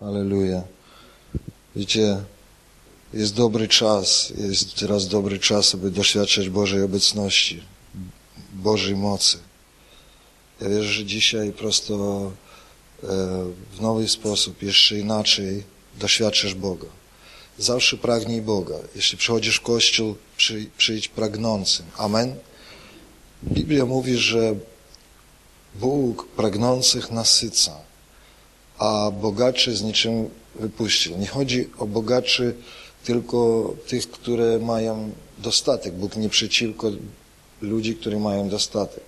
Aleluja. Wiecie, jest dobry czas, jest teraz dobry czas, aby doświadczać Bożej obecności, Bożej mocy. Ja wierzę, że dzisiaj prosto e, w nowy sposób, jeszcze inaczej doświadczysz Boga. Zawsze pragnij Boga. Jeśli przychodzisz w kościół, przy, przyjdź pragnącym. Amen. Biblia mówi, że Bóg pragnących nasyca, a bogaczy z niczym wypuścił. Nie chodzi o bogaczy tylko tych, które mają dostatek. Bóg nie przeciwko ludzi, którzy mają dostatek.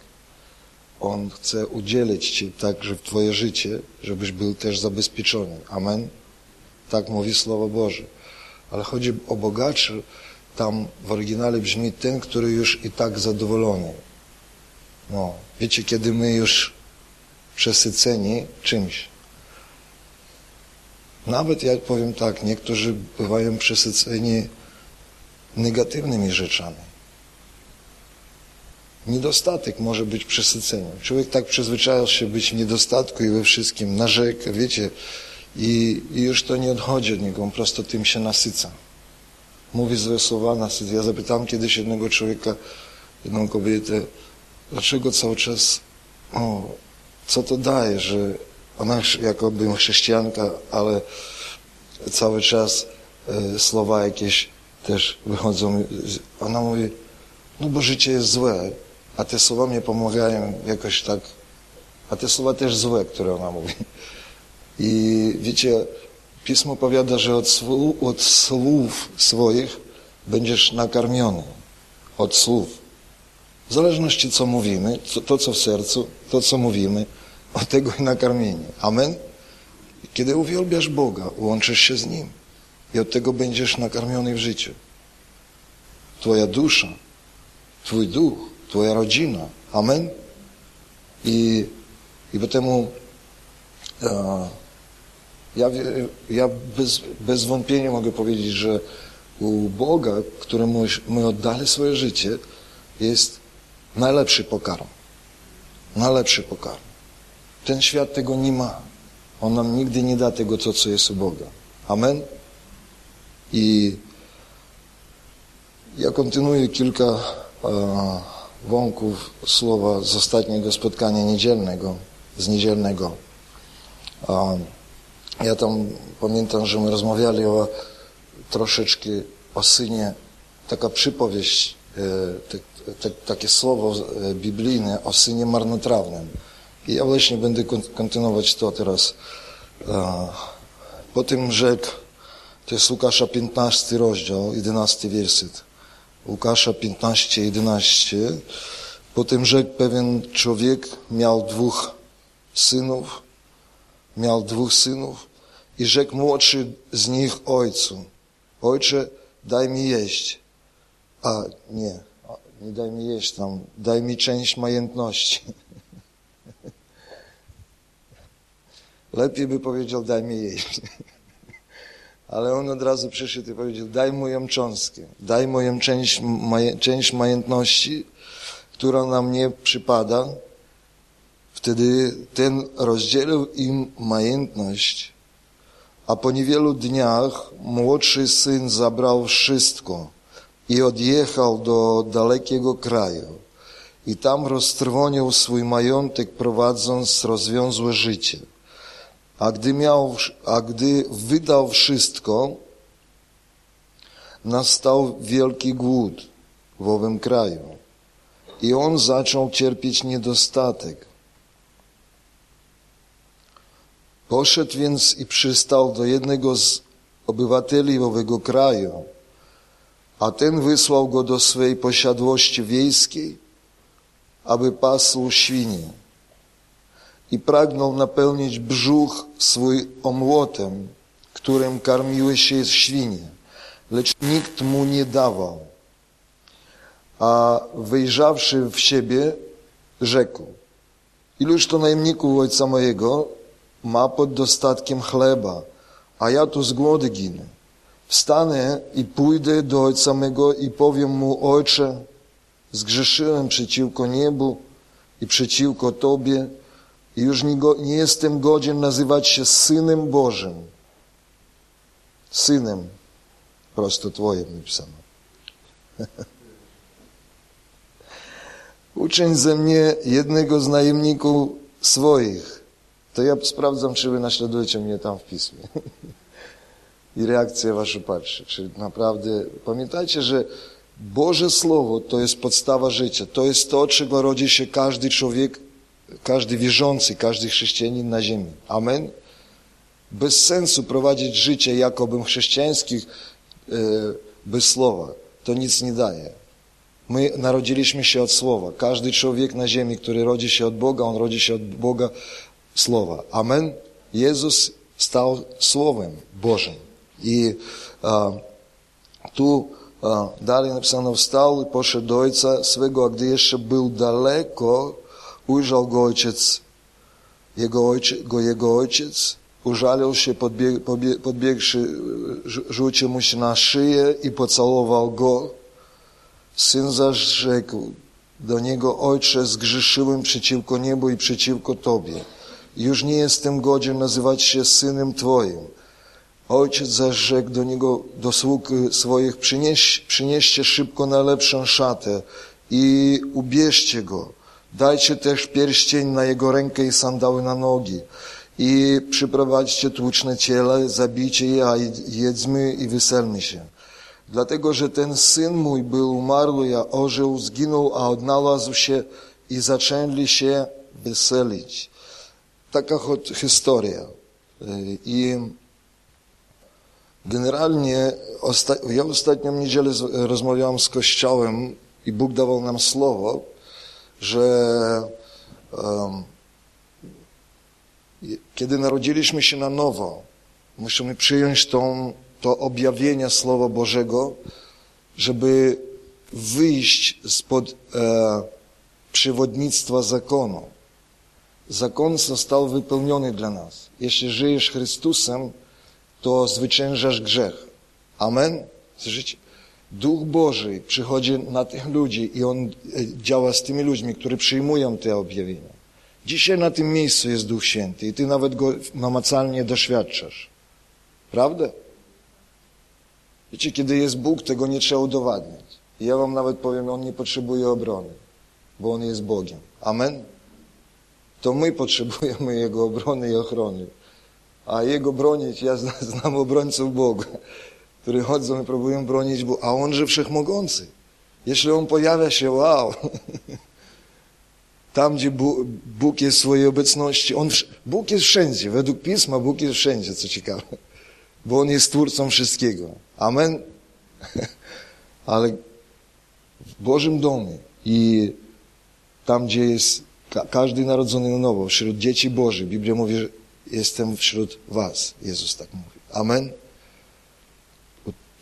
On chce udzielić Ci także w Twoje życie, żebyś był też zabezpieczony. Amen. Tak mówi Słowo Boże. Ale chodzi o bogaczy, tam w oryginale brzmi ten, który już i tak zadowolony. No, wiecie, kiedy my już przesyceni czymś. Nawet jak powiem tak, niektórzy bywają przesyceni negatywnymi rzeczami. Niedostatek może być przesyceniem. Człowiek tak przyzwyczajał się być w niedostatku i we wszystkim narzeka, wiecie, i, i już to nie odchodzi od niego, on prosto tym się nasyca. Mówi złe słowa, nasyca. Ja zapytałem kiedyś jednego człowieka, jedną kobietę, dlaczego cały czas, o, co to daje, że ona jakoby chrześcijanka, ale cały czas e, słowa jakieś też wychodzą. Ona mówi, no bo życie jest złe, a te słowa mnie pomagają jakoś tak, a te słowa też złe, które ona mówi. I wiecie, Pismo powiada, że od słów, od słów swoich będziesz nakarmiony. Od słów. W zależności co mówimy, to co w sercu, to co mówimy, od tego i nakarmienie. Amen? Kiedy uwielbiasz Boga, łączysz się z Nim i od tego będziesz nakarmiony w życiu. Twoja dusza, Twój duch, Twoja rodzina. Amen? I, i potem e, ja, ja bez, bez wątpienia mogę powiedzieć, że u Boga, któremu my oddali swoje życie, jest najlepszy pokarm. Najlepszy pokarm. Ten świat tego nie ma. On nam nigdy nie da tego, to, co jest u Boga. Amen? I ja kontynuuję kilka e, wątków słowa z ostatniego spotkania niedzielnego, z niedzielnego. E, ja tam pamiętam, że my rozmawiali o troszeczkę o synie, taka przypowieść, e, te, te, takie słowo e, biblijne o synie marnotrawnym. Ja właśnie będę kontynuować to teraz. Po tym rzekł, to jest Łukasza 15 rozdział, 11 werset. Łukasza 15, 11. Po tym rzekł pewien człowiek, miał dwóch synów, miał dwóch synów i rzekł młodszy z nich ojcu, ojcze, daj mi jeść. A nie, nie daj mi jeść tam, daj mi część majątności. Lepiej by powiedział, daj mi jeść. Ale on od razu przyszedł i powiedział, daj moją cząstkę, daj moją część, maj, część majątności, która na mnie przypada. Wtedy ten rozdzielił im majątność, a po niewielu dniach młodszy syn zabrał wszystko i odjechał do dalekiego kraju. I tam roztrwonił swój majątek, prowadząc rozwiązłe życie. A gdy, miał, a gdy wydał wszystko, nastał wielki głód w owym kraju. I on zaczął cierpieć niedostatek. Poszedł więc i przystał do jednego z obywateli owego kraju, a ten wysłał go do swej posiadłości wiejskiej, aby pasł świnie i pragnął napełnić brzuch swój omłotem, którym karmiły się świnie, lecz nikt mu nie dawał. A wyjrzawszy w siebie, rzekł, iluż to najemników ojca mojego ma pod dostatkiem chleba, a ja tu z głodu ginę. Wstanę i pójdę do ojca mego i powiem mu, ojcze, zgrzeszyłem przeciwko niebu i przeciwko Tobie, i już nie, jestem godzien nazywać się Synem Bożym. synem prosto Twoim napisano. Uczyń ze mnie jednego z najemników swoich. To ja sprawdzam, czy wy naśladujecie mnie tam w piśmie. I reakcja wasza patrzy. Czy naprawdę pamiętajcie, że Boże Słowo to jest podstawa życia. To jest to, czego rodzi się każdy człowiek, każdy wierzący, każdy chrześcijanin na ziemi. Amen. Bez sensu prowadzić życie jakoby chrześcijańskich e, bez słowa. To nic nie daje. My narodziliśmy się od Słowa. Każdy człowiek na ziemi, który rodzi się od Boga, on rodzi się od Boga Słowa. Amen. Jezus stał Słowem Bożym. I a, tu a, dalej napisano, wstał i poszedł do ojca swego, a gdy jeszcze był daleko, ujrzał go ojciec, jego ojciec, go jego ojciec, użalił się, podbieg, podbiegłszy, rzucił mu się na szyję i pocałował go. Syn zaś rzekł do niego, Ojcze, zgrzeszyłem przeciwko niebu i przeciwko Tobie. Już nie jestem godzien nazywać się synem Twoim. Ojciec zaś rzekł do niego, do sług swoich, przynieś, przynieście szybko najlepszą szatę i ubierzcie go. Dajcie też pierścień na jego rękę i sandały na nogi. I przyprowadźcie tłuczne ciele, zabijcie je, a jedzmy i weselmy się. Dlatego, że ten syn mój był umarły, a ożył, zginął, a odnalazł się i zaczęli się weselić. Taka historia. I generalnie ja ostatnią niedzielę rozmawiałem z Kościołem i Bóg dawał nam słowo, że um, kiedy narodziliśmy się na nowo, musimy przyjąć tą, to objawienie Słowa Bożego, żeby wyjść spod e, przewodnictwa zakonu. Zakon został wypełniony dla nas. Jeśli żyjesz Chrystusem, to zwyciężasz grzech. Amen? Słyszycie? Duch Boży przychodzi na tych ludzi i On e, działa z tymi ludźmi, którzy przyjmują te objawienia. Dzisiaj na tym miejscu jest Duch Święty i Ty nawet Go namacalnie doświadczasz. Prawda? Wiecie, kiedy jest Bóg, tego nie trzeba udowadniać. I ja Wam nawet powiem, On nie potrzebuje obrony, bo On jest Bogiem. Amen? To my potrzebujemy Jego obrony i ochrony. A Jego bronić, ja znam obrońców Boga, którzy chodzą i próbują bronić Boga, a On, że wszechmogący. Jeśli On pojawia się, wow, tam, gdzie Bóg jest w swojej obecności, On, Bóg jest wszędzie. Według Pisma Bóg jest wszędzie, co ciekawe. Bo On jest Twórcą wszystkiego. Amen? Ale w Bożym domie i tam, gdzie jest każdy narodzony na nowo, wśród dzieci Bożych, Biblia mówi, że jestem wśród was. Jezus tak mówi. Amen?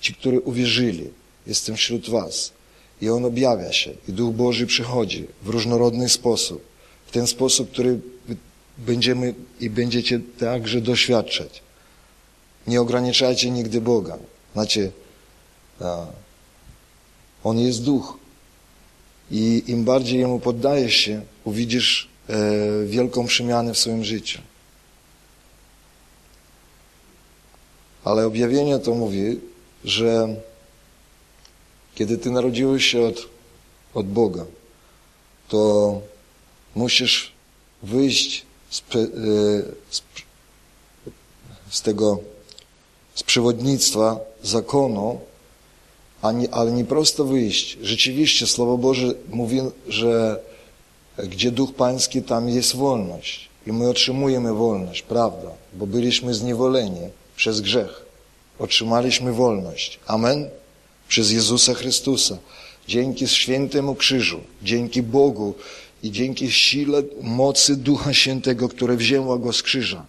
Ci, którzy uwierzyli, jestem wśród was. I On objawia się. I Duch Boży przychodzi w różnorodny sposób. W ten sposób, który będziemy i będziecie także doświadczać. Nie ograniczajcie nigdy Boga. Znacie, On jest Duch. I im bardziej Jemu poddajesz się, uwidzisz e, wielką przemianę w swoim życiu. Ale objawienie to mówi, że kiedy Ty narodziłeś się od, od Boga, to musisz wyjść z, e, z, z tego z przewodnictwa zakonu, nie, ale nie prosto wyjść. Rzeczywiście Słowo Boże mówi, że gdzie Duch Pański, tam jest wolność. I my otrzymujemy wolność, prawda? Bo byliśmy zniewoleni przez grzech. Otrzymaliśmy wolność. Amen? przez Jezusa Chrystusa. Dzięki świętemu krzyżu, dzięki Bogu i dzięki sile, mocy Ducha Świętego, które wzięła Go z krzyża.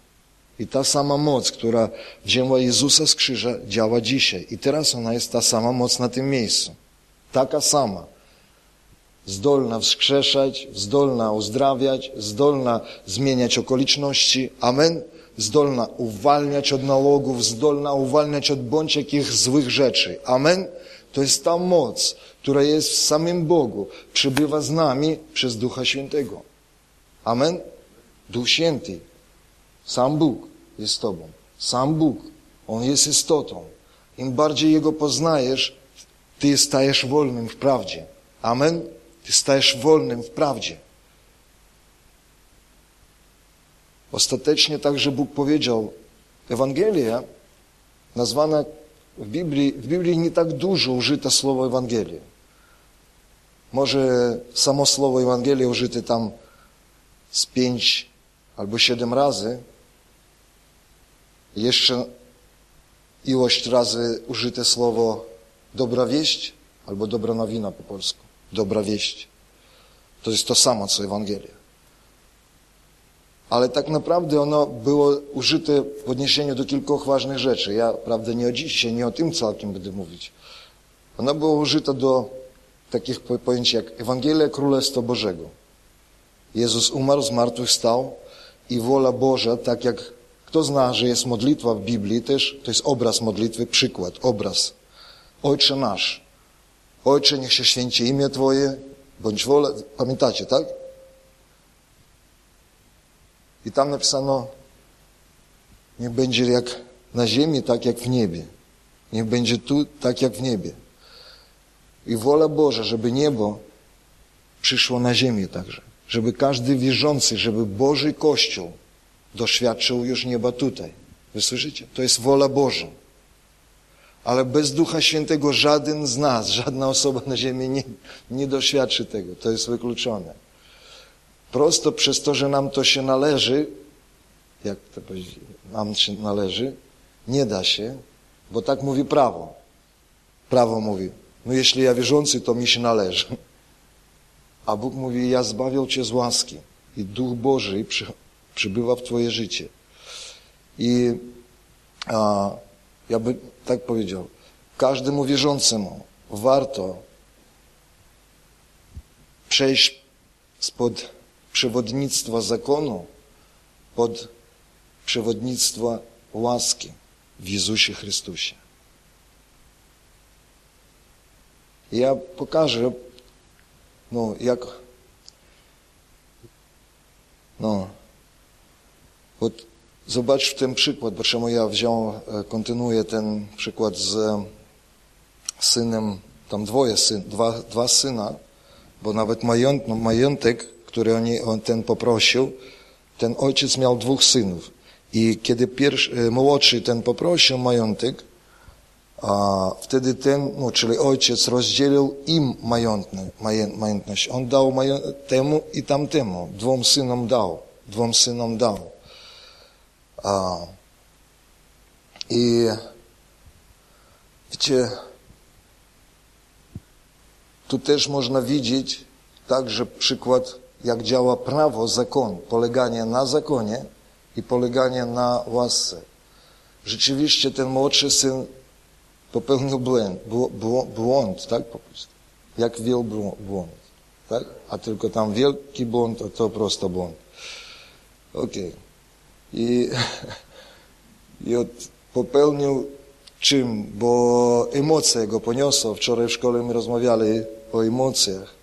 I ta sama moc, która wzięła Jezusa z krzyża, działa dzisiaj. I teraz ona jest ta sama moc na tym miejscu. Taka sama. Zdolna wskrzeszać, zdolna uzdrawiać, zdolna zmieniać okoliczności. Amen. Zdolna uwalniać od nałogów, zdolna uwalniać od bądź jakich złych rzeczy. Amen. To jest ta moc, która jest w samym Bogu, przybywa z nami przez Ducha Świętego. Amen? Duch Święty, sam Bóg jest z Tobą. Sam Bóg. On jest istotą. Im bardziej Jego poznajesz, Ty stajesz wolnym w prawdzie. Amen? Ty stajesz wolnym w prawdzie. Ostatecznie także Bóg powiedział, Ewangelia nazwana w Biblii, w Biblii nie tak dużo użyte słowo Ewangelia. Może samo słowo Ewangelia użyte tam z pięć albo siedem razy. Jeszcze ilość razy użyte słowo dobra wieść albo dobra nowina po polsku. Dobra wieść. To jest to samo, co Ewangelia. Ale tak naprawdę ono było użyte w odniesieniu do kilku ważnych rzeczy. Ja, prawda, nie o dzisiaj, nie o tym całkiem będę mówić. Ono było użyte do takich pojęć jak Ewangelia Królestwa Bożego. Jezus umarł, zmartwychwstał i wola Boża, tak jak kto zna, że jest modlitwa w Biblii też, to jest obraz modlitwy, przykład, obraz. Ojcze nasz, Ojcze, niech się święci imię Twoje, bądź wola, pamiętacie, tak? I tam napisano, niech będzie jak na ziemi, tak jak w niebie. Niech będzie tu, tak jak w niebie. I wola Boża, żeby niebo przyszło na ziemię także. Żeby każdy wierzący, żeby Boży Kościół doświadczył już nieba tutaj. Wy? To jest wola Boża. Ale bez Ducha Świętego żaden z nas, żadna osoba na ziemi nie, nie doświadczy tego. To jest wykluczone. Prosto przez to, że nam to się należy, jak to powiedzieć, nam się należy, nie da się, bo tak mówi prawo. Prawo mówi, no jeśli ja wierzący, to mi się należy. A Bóg mówi, ja zbawiał Cię z łaski i Duch Boży przy, przybywa w Twoje życie. I a, ja bym tak powiedział, każdemu wierzącemu warto przejść spod przewodnictwa zakonu pod przewodnictwo łaski w Jezusie Chrystusie. Ja pokażę, no, jak, no, вот zobacz w ten przykład, bo czemu ja wziął, kontynuuję ten przykład z synem, tam dwoje syn, dwa, dwa syna, bo nawet majątek który on ten poprosił, ten ojciec miał dwóch synów. I kiedy pierwszy, e, młodszy ten poprosił majątek, a wtedy ten, no, czyli ojciec rozdzielił im majątność. On dał temu i tamtemu. Dwom synom dał. Dwom synom dał. A, I wiecie, tu też można widzieć także przykład jak działa prawo, zakon, poleganie na zakonie i poleganie na łasce. Rzeczywiście ten młodszy syn popełnił błęd, błąd, tak po prostu. Jak wiel błąd, tak? A tylko tam wielki błąd, a to prosto błąd. Okej. Okay. I, I od, popełnił czym? Bo emocje go poniosło. Wczoraj w szkole my rozmawiali o emocjach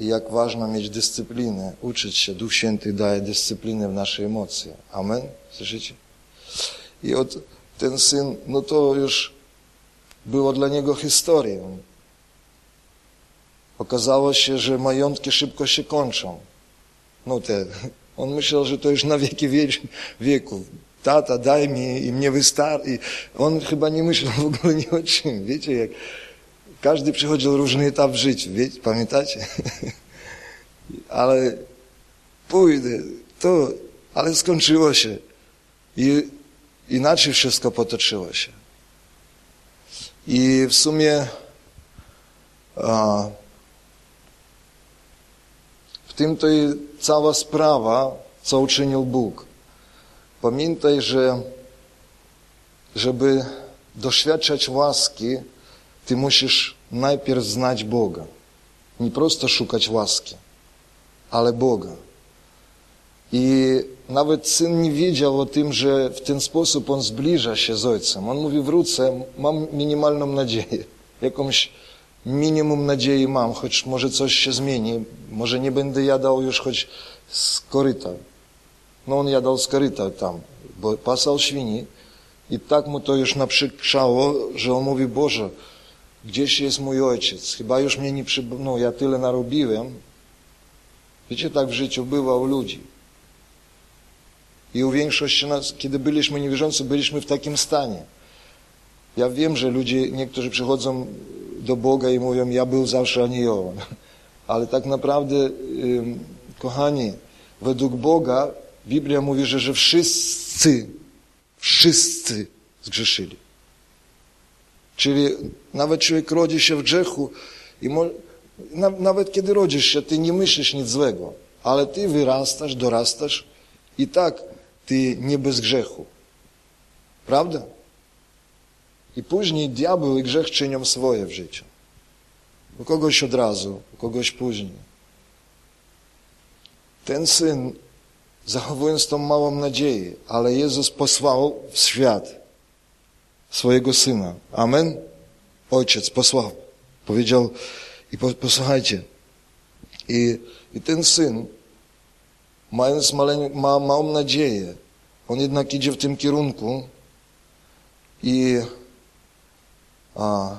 i jak ważno mieć dyscyplinę, uczyć się. Duch Święty daje dyscyplinę w nasze emocje. Amen? Słyszycie? I od, ten syn, no to już było dla niego historią. Okazało się, że majątki szybko się kończą. No te, on myślał, że to już na wieki wieków. Tata, daj mi i mnie wystarczy. On chyba nie myślał w ogóle ni o czym. Wiecie, jak każdy przychodził różny etap w życiu, wiecie, pamiętacie? ale pójdę, to, ale skończyło się. I inaczej wszystko potoczyło się. I w sumie a, w tym to i cała sprawa, co uczynił Bóg. Pamiętaj, że żeby doświadczać łaski, ty musisz najpierw znać Boga. Nie prosto szukać łaski, ale Boga. I nawet syn nie wiedział o tym, że w ten sposób on zbliża się z ojcem. On mówi, wrócę, mam minimalną nadzieję. Jakąś minimum nadziei mam, choć może coś się zmieni. Może nie będę jadał już choć z koryta. No on jadał z koryta tam, bo pasał świni I tak mu to już naprzykrzało, że on mówi, Boże, gdzieś jest mój ojciec, chyba już mnie nie przybył, no ja tyle narobiłem. Wiecie, tak w życiu bywa u ludzi. I u większości nas, kiedy byliśmy niewierzący, byliśmy w takim stanie. Ja wiem, że ludzie, niektórzy przychodzą do Boga i mówią, ja był zawsze aniołem. Ale tak naprawdę, kochani, według Boga Biblia mówi, że, że wszyscy, wszyscy zgrzeszyli. Czyli nawet człowiek rodzi się w grzechu i mo, nawet kiedy rodzisz się, ty nie myślisz nic złego, ale ty wyrastasz, dorastasz i tak ty nie bez grzechu. Prawda? I później diabeł i grzech czynią swoje w życiu. U kogoś od razu, u kogoś później. Ten syn, zachowując tą małą nadzieję, ale Jezus posłał w świat swojego syna. Amen? Ojciec posłał. Powiedział, i posłuchajcie, i, i ten syn, mając maleń, ma małą nadzieję, on jednak idzie w tym kierunku i a,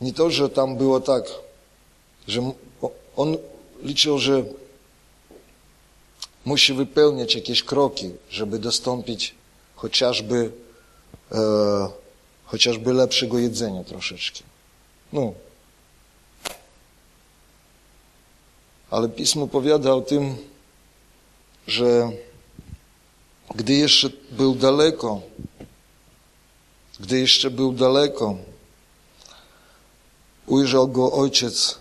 nie to, że tam było tak, że on liczył, że musi wypełniać jakieś kroki, żeby dostąpić chociażby, e, chociażby lepszego jedzenia troszeczkę. No. Ale Pismo powiada o tym, że gdy jeszcze był daleko, gdy jeszcze był daleko, ujrzał go ojciec,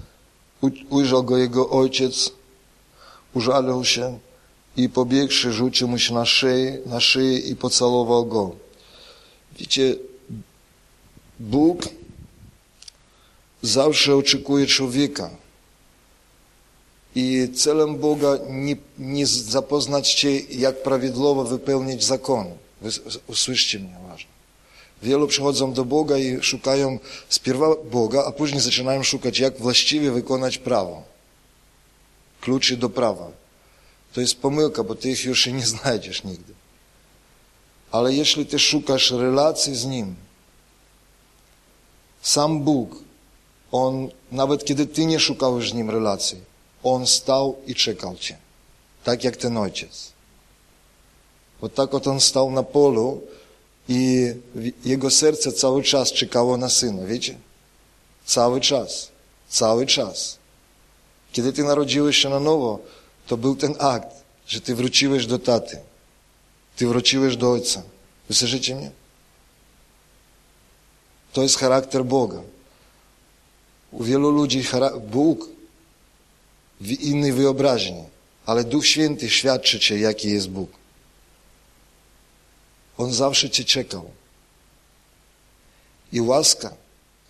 ujrzał go jego ojciec, użalił się i pobiegłszy, rzucił mu się na szyję, na szyję i pocałował go. Wiecie, Bóg zawsze oczekuje człowieka. I celem Boga nie, nie zapoznać Cię, jak prawidłowo wypełnić zakon. Usłyszcie mnie ważne. Wielu przychodzą do Boga i szukają spierwa Boga, a później zaczynają szukać, jak właściwie wykonać prawo. Kluczy do prawa. To jest pomyłka, bo ty ich już nie znajdziesz nigdy. Ale jeśli ty szukasz relacji z Nim, sam Bóg, On, nawet kiedy ty nie szukałeś z Nim relacji, On stał i czekał cię. Tak jak ten ojciec. Bo tak oto On stał na polu i jego serce cały czas czekało na syna, wiecie? Cały czas. Cały czas. Kiedy ty narodziłeś się na nowo, to był ten akt, że ty wróciłeś do taty. Ty wróciłeś do ojca. Wy mnie? To jest charakter Boga. U wielu ludzi Bóg w innej wyobraźni, ale Duch Święty świadczy Cię, jaki jest Bóg. On zawsze Cię czekał. I łaska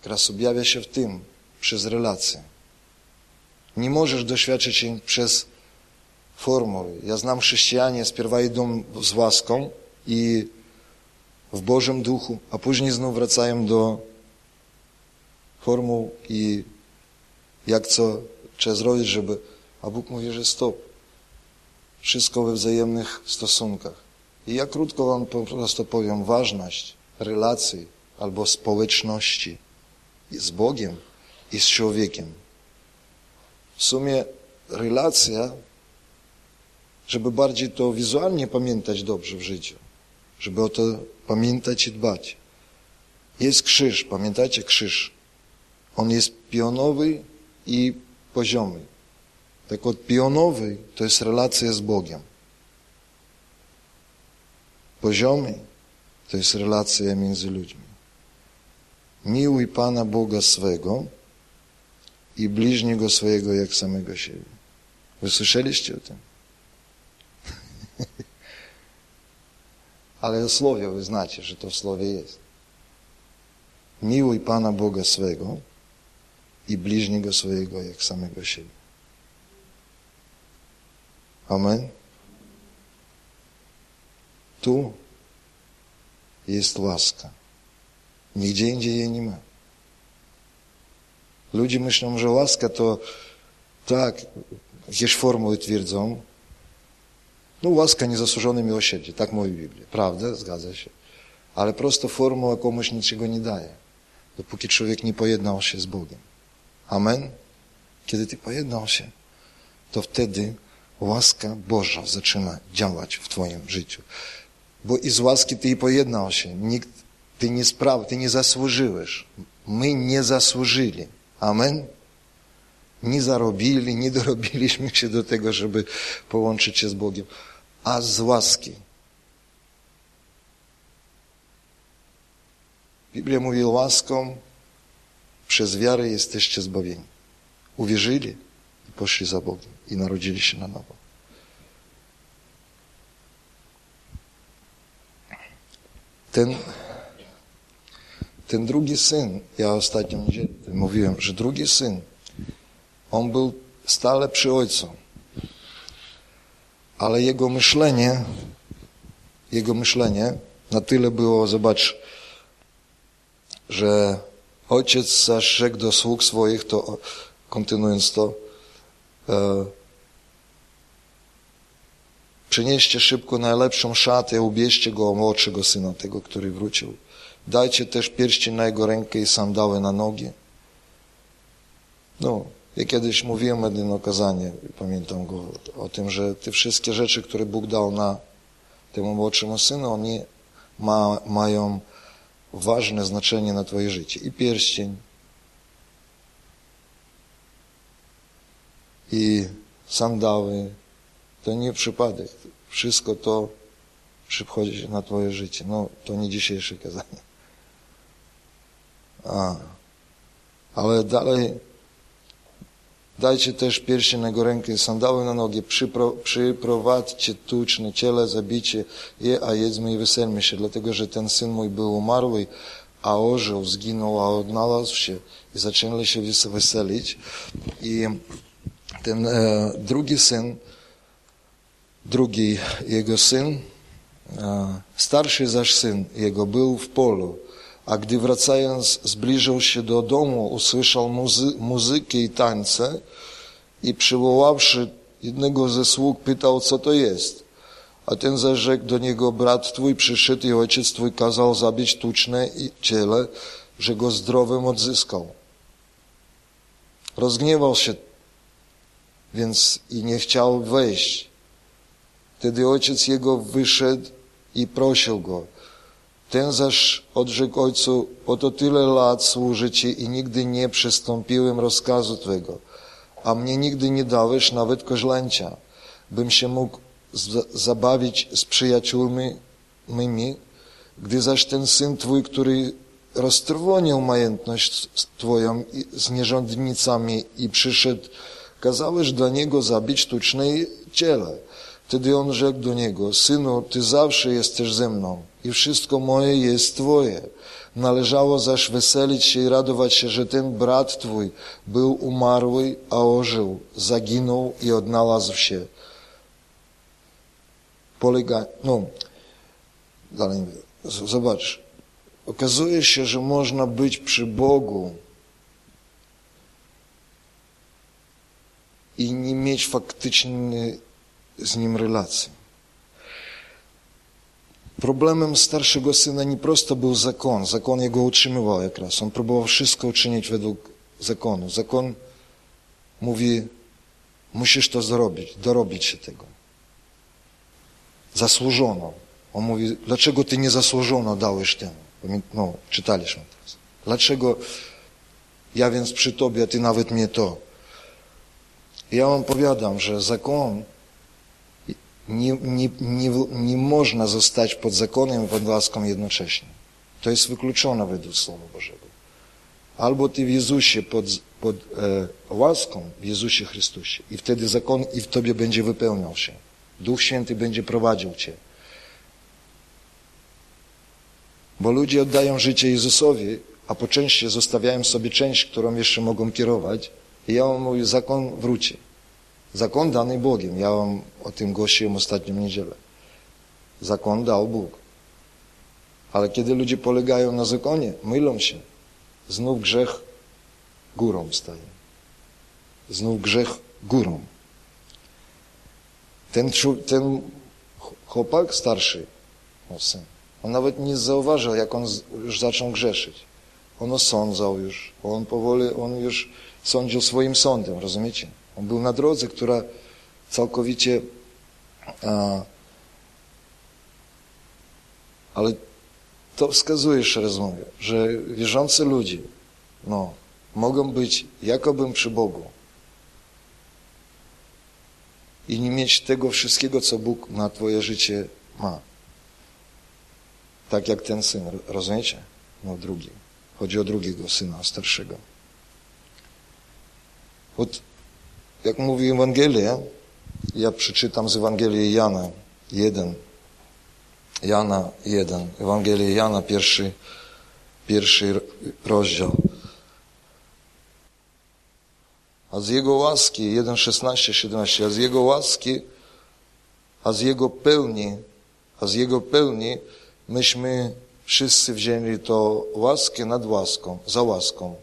teraz objawia się w tym, przez relacje. Nie możesz doświadczyć jej przez formuły. Ja znam chrześcijanie, spierwa idą z łaską i w Bożym Duchu, a później znów wracają do formuł i jak co trzeba zrobić, żeby... A Bóg mówi, że stop. Wszystko we wzajemnych stosunkach. I ja krótko wam po prostu powiem ważność relacji albo społeczności z Bogiem i z człowiekiem. W sumie relacja, żeby bardziej to wizualnie pamiętać dobrze w życiu, żeby o to pamiętać i dbać. Jest krzyż, pamiętacie krzyż? On jest pionowy i poziomy. Tak od pionowy to jest relacja z Bogiem. Poziomy to jest relacja między ludźmi. Miłuj Pana Boga swego i bliźniego swojego jak samego siebie. Wy słyszeliście o tym? Ale słowie wy znacie, że to w słowie jest. Miłuj Pana Boga swego i bliźniego swojego jak samego siebie. Amen. Tu jest łaska. Nigdzie indziej jej nie ma. Ludzie myślą, że łaska to tak, jakieś formuły twierdzą, No łaska niezasłużone miłosierdzie, tak mówi Biblia. Prawda? Zgadza się. Ale prosto formuła komuś niczego nie daje. Dopóki człowiek nie pojednał się z Bogiem. Amen? Kiedy ty pojednał się, to wtedy łaska Boża zaczyna działać w twoim życiu. Bo i z łaski ty pojednał się. Nikt, ty nie spraw, ty nie zasłużyłeś. My nie zasłużyli. Amen? Nie zarobili, nie dorobiliśmy się do tego, żeby połączyć się z Bogiem. A z łaski. Biblia mówi łaską przez wiarę jesteście zbawieni. Uwierzyli i poszli za Bogiem i narodzili się na nowo. Ten, ten drugi syn, ja ostatnio mówiłem, że drugi syn, on był stale przy ojcu, ale jego myślenie, jego myślenie na tyle było, zobacz, że ojciec zaś rzekł do sług swoich, to kontynuując to, e, przynieście szybko najlepszą szatę, ubierzcie go młodszego syna, tego, który wrócił. Dajcie też pierścień na jego rękę i sandały na nogi. No, ja kiedyś mówiłem jedno okazanie, pamiętam go, o tym, że te wszystkie rzeczy, które Bóg dał na temu młodszemu synu, oni ma, mają ważne znaczenie na Twoje życie. I pierścień, i sandały. To nie przypadek. Wszystko to przychodzi na Twoje życie. No, to nie dzisiejsze kazanie. A, ale dalej dajcie też pierścień rękę sandały na nogi, Przypro, przyprowadźcie tuczne ciele, zabicie je, a jedzmy i weselmy się, dlatego że ten syn mój był umarły, a ożył, zginął, a odnalazł się i zaczęli się weselić. I ten e, drugi syn, drugi jego syn, e, starszy zaś syn jego był w polu, a gdy wracając zbliżył się do domu, usłyszał muzy muzykę i tańce i przywoławszy jednego ze sług pytał, co to jest. A ten zaś rzekł do niego, brat twój przyszedł i ojciec twój kazał zabić tuczne ciele, że go zdrowym odzyskał. Rozgniewał się więc i nie chciał wejść. Wtedy ojciec jego wyszedł i prosił go. Ten zaś odrzekł ojcu, oto tyle lat służę ci i nigdy nie przystąpiłem rozkazu twego, a mnie nigdy nie dałeś nawet koźlęcia, bym się mógł zabawić z przyjaciółmi mymi, gdy zaś ten syn twój, który roztrwonił majętność twoją z nierządnicami i przyszedł Kazałeś dla niego zabić tuczne ciele. Wtedy on rzekł do niego, synu, ty zawsze jesteś ze mną i wszystko moje jest twoje. Należało zaś weselić się i radować się, że ten brat twój był umarły, a ożył, zaginął i odnalazł się. Polega, no, dalej, zobacz, okazuje się, że można być przy Bogu i nie mieć faktycznie z nim relacji. Problemem starszego syna nie prosto był zakon. Zakon jego utrzymywał jak raz. On próbował wszystko uczynić według zakonu. Zakon mówi, musisz to zrobić, dorobić się tego. Zasłużono. On mówi, dlaczego ty nie zasłużono dałeś temu? No, czytaliśmy teraz. Dlaczego ja więc przy tobie, a ty nawet mnie to? Ja wam powiadam, że zakon nie, nie, nie, nie można zostać pod zakonem i pod łaską jednocześnie. To jest wykluczone według Słowa Bożego. Albo ty w Jezusie pod, pod e, łaską, w Jezusie Chrystusie i wtedy zakon i w tobie będzie wypełniał się. Duch Święty będzie prowadził cię. Bo ludzie oddają życie Jezusowi, a po części zostawiają sobie część, którą jeszcze mogą kierować i ja wam mówię, zakon wróci. Zakon dany Bogiem. Ja wam o tym głosiłem ostatnią niedzielę. Zakon dał Bóg. Ale kiedy ludzie polegają na zakonie, mylą się. Znów grzech górą staje. Znów grzech górą. Ten, chłopak starszy, no syn, on nawet nie zauważył, jak on już zaczął grzeszyć. On osądzał już, on powoli, on już sądził swoim sądem, rozumiecie? On był na drodze, która całkowicie a, ale to wskazuje, mówię, że wierzący ludzie no, mogą być jakoby przy Bogu i nie mieć tego wszystkiego, co Bóg na twoje życie ma. Tak jak ten syn, rozumiecie? No drugi. Chodzi o drugiego syna, starszego. Od, jak mówi Ewangelia, ja przeczytam z Ewangelii Jana 1. Jana 1. Ewangelia Jana, pierwszy, pierwszy rozdział. A z Jego łaski, 1, 16, 17, a z Jego łaski, a z Jego pełni, a z Jego pełni myśmy wszyscy wzięli to łaskę nad łaską, za łaską.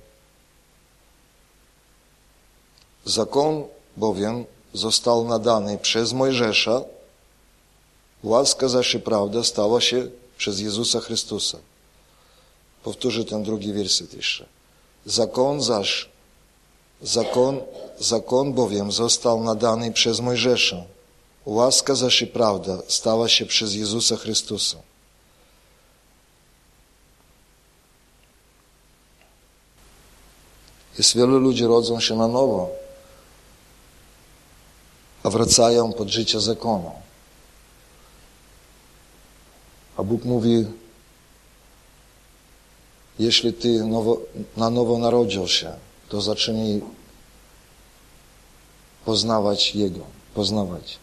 Zakon bowiem został nadany przez Mojżesza, łaska zaś i prawda stała się przez Jezusa Chrystusa. Powtórzę ten drugi werset jeszcze. Zakon zaś, zakon, zakon bowiem został nadany przez Mojżesza, łaska zaś i prawda stała się przez Jezusa Chrystusa. Jest wielu ludzi rodzą się na nowo, wracają pod życie zakonu. A Bóg mówi, jeśli ty nowo, na nowo narodził się, to zacznij poznawać Jego, poznawać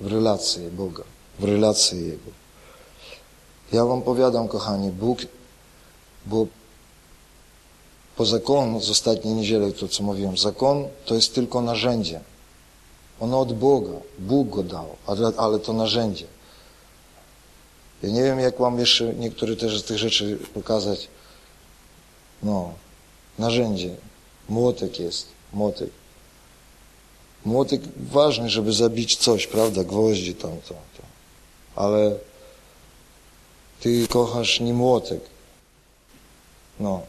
w relacji Boga, w relacji Jego. Ja wam powiadam, kochani, Bóg, bo po zakonu z ostatniej niedzieli, to co mówiłem, zakon to jest tylko narzędzie. Ono od Boga. Bóg go dał, ale, to narzędzie. Ja nie wiem, jak wam jeszcze niektóre też z tych rzeczy pokazać. No, narzędzie. Młotek jest, młotek. Młotek ważny, żeby zabić coś, prawda? Gwoździ tam, to, to. Ale ty kochasz nie młotek. No.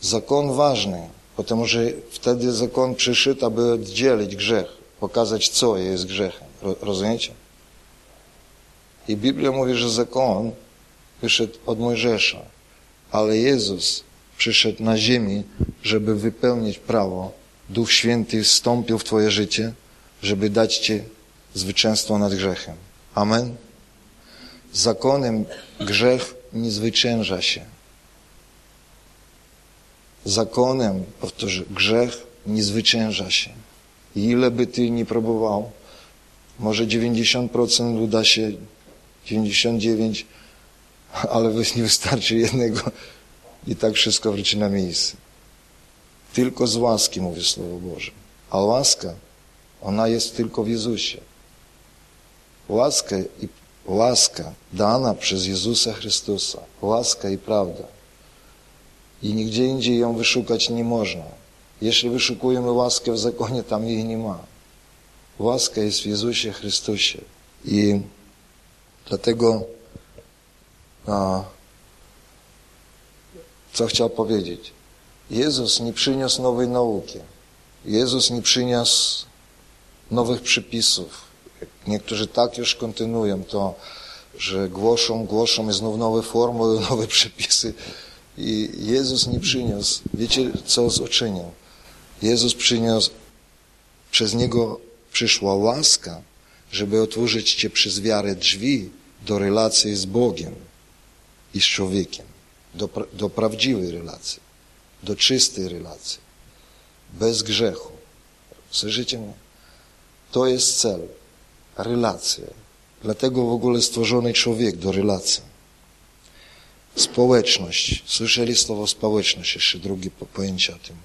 Zakon ważny, потому że wtedy zakon przyszedł, aby oddzielić grzech, pokazać, co jest grzechem. Rozumiecie? I Biblia mówi, że zakon wyszedł od Mojżesza, ale Jezus przyszedł na ziemię, żeby wypełnić prawo. Duch Święty wstąpił w Twoje życie, żeby dać Ci zwycięstwo nad grzechem. Amen. Zakonem grzech nie zwycięża się. Zakonem, powtórzę, grzech nie zwycięża się. I ile by Ty nie próbował, może 90% uda się 99, ale nie wystarczy jednego i tak wszystko wróci na miejsce. Tylko z łaski, mówi Słowo Boże. A łaska, ona jest tylko w Jezusie. Łaska i łaska dana przez Jezusa Chrystusa. Łaska i prawda. I nigdzie indziej ją wyszukać nie można. Jeśli wyszukujemy łaskę w zakonie, tam jej nie ma. Łaska jest w Jezusie Chrystusie. I Dlatego, a, co chciał powiedzieć? Jezus nie przyniósł nowej nauki. Jezus nie przyniósł nowych przepisów. Niektórzy tak już kontynuują to, że głoszą, głoszą i znów nowe formuły, nowe przepisy. I Jezus nie przyniósł. Wiecie, co uczynił? Jezus przyniósł, przez Niego przyszła łaska, żeby otworzyć Cię przez wiarę drzwi do relacji z Bogiem i z człowiekiem, do, do prawdziwej relacji, do czystej relacji, bez grzechu. Słyszycie mnie? To jest cel. Relacja. Dlatego w ogóle stworzony człowiek do relacji. Społeczność. Słyszeli słowo społeczność, jeszcze drugie pojęcie o tym.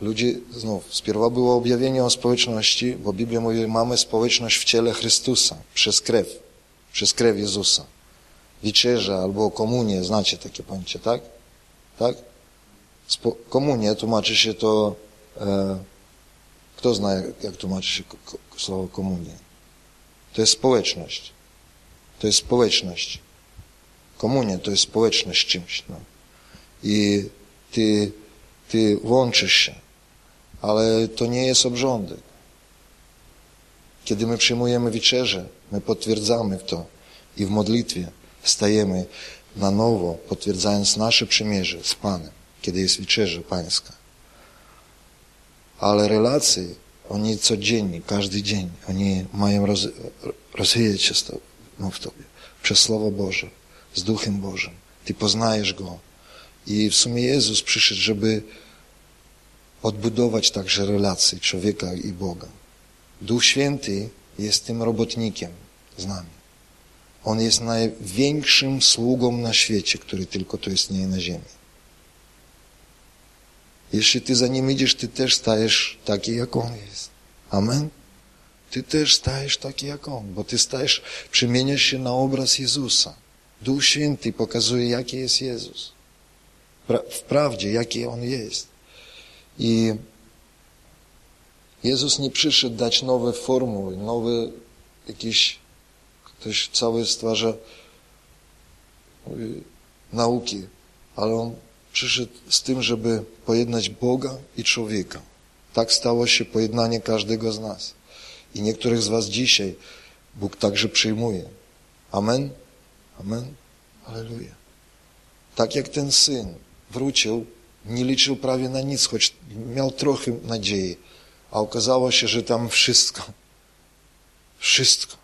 Ludzie, znów, spierwa było objawienie o społeczności, bo Biblia mówi, mamy społeczność w ciele Chrystusa, przez krew, przez krew Jezusa. Wieczerza albo komunię, znacie takie pojęcie, tak? Tak? Spo, komunia tłumaczy się to, e, kto zna, jak, jak tłumaczy się słowo komunie? To jest społeczność. To jest społeczność. Komunia to jest społeczność czymś. No. I ty, ty łączysz się, ale to nie jest obrządek. Kiedy my przyjmujemy wieczerzę, my potwierdzamy to i w modlitwie stajemy na nowo, potwierdzając nasze przymierze z Panem, kiedy jest wieczerza Pańska. Ale relacje, oni codziennie, każdy dzień, oni mają roz, rozwijać się no, w Tobie przez Słowo Boże, z Duchem Bożym. Ty poznajesz Go. I w sumie Jezus przyszedł, żeby odbudować także relacje człowieka i Boga. Duch Święty jest tym robotnikiem z nami. On jest największym sługą na świecie, który tylko tu istnieje na ziemi. Jeśli ty za nim idziesz, ty też stajesz taki, jak on jest. Amen? Ty też stajesz taki, jak on, bo ty stajesz, przemieniasz się na obraz Jezusa. Duch Święty pokazuje, jaki jest Jezus. W prawdzie, jaki On jest. I Jezus nie przyszedł dać nowe formuły, nowe jakieś, ktoś cały stwarza nauki, ale On przyszedł z tym, żeby pojednać Boga i człowieka. Tak stało się pojednanie każdego z nas. I niektórych z was dzisiaj Bóg także przyjmuje. Amen? Amen? Aleluja. Tak jak ten syn wrócił, nie liczył prawie na nic, choć miał trochę nadziei, a okazało się, że tam wszystko, wszystko.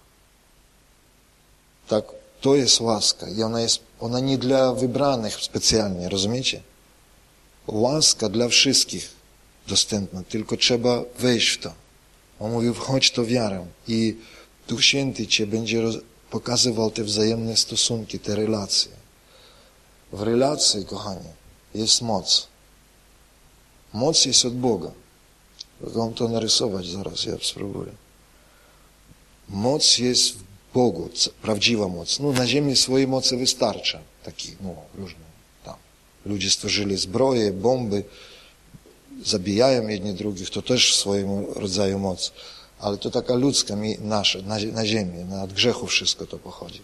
Tak, to jest łaska i ona jest, ona nie dla wybranych specjalnie, rozumiecie? Łaska dla wszystkich dostępna, tylko trzeba wejść w to. On mówił, wchodź to wiarę i Duch Święty Cię będzie pokazywał te wzajemne stosunki, te relacje. W relacji, kochani, jest moc. Moc jest od Boga. Wam to narysować zaraz, ja spróbuję. Moc jest w Bogu, prawdziwa moc. No, na ziemi swojej mocy wystarcza. Taki, no, różne tam. Ludzie stworzyli zbroje, bomby, zabijają jedni drugich, to też swojego rodzaju moc. Ale to taka ludzka, nasza, na, na ziemi, od grzechu wszystko to pochodzi.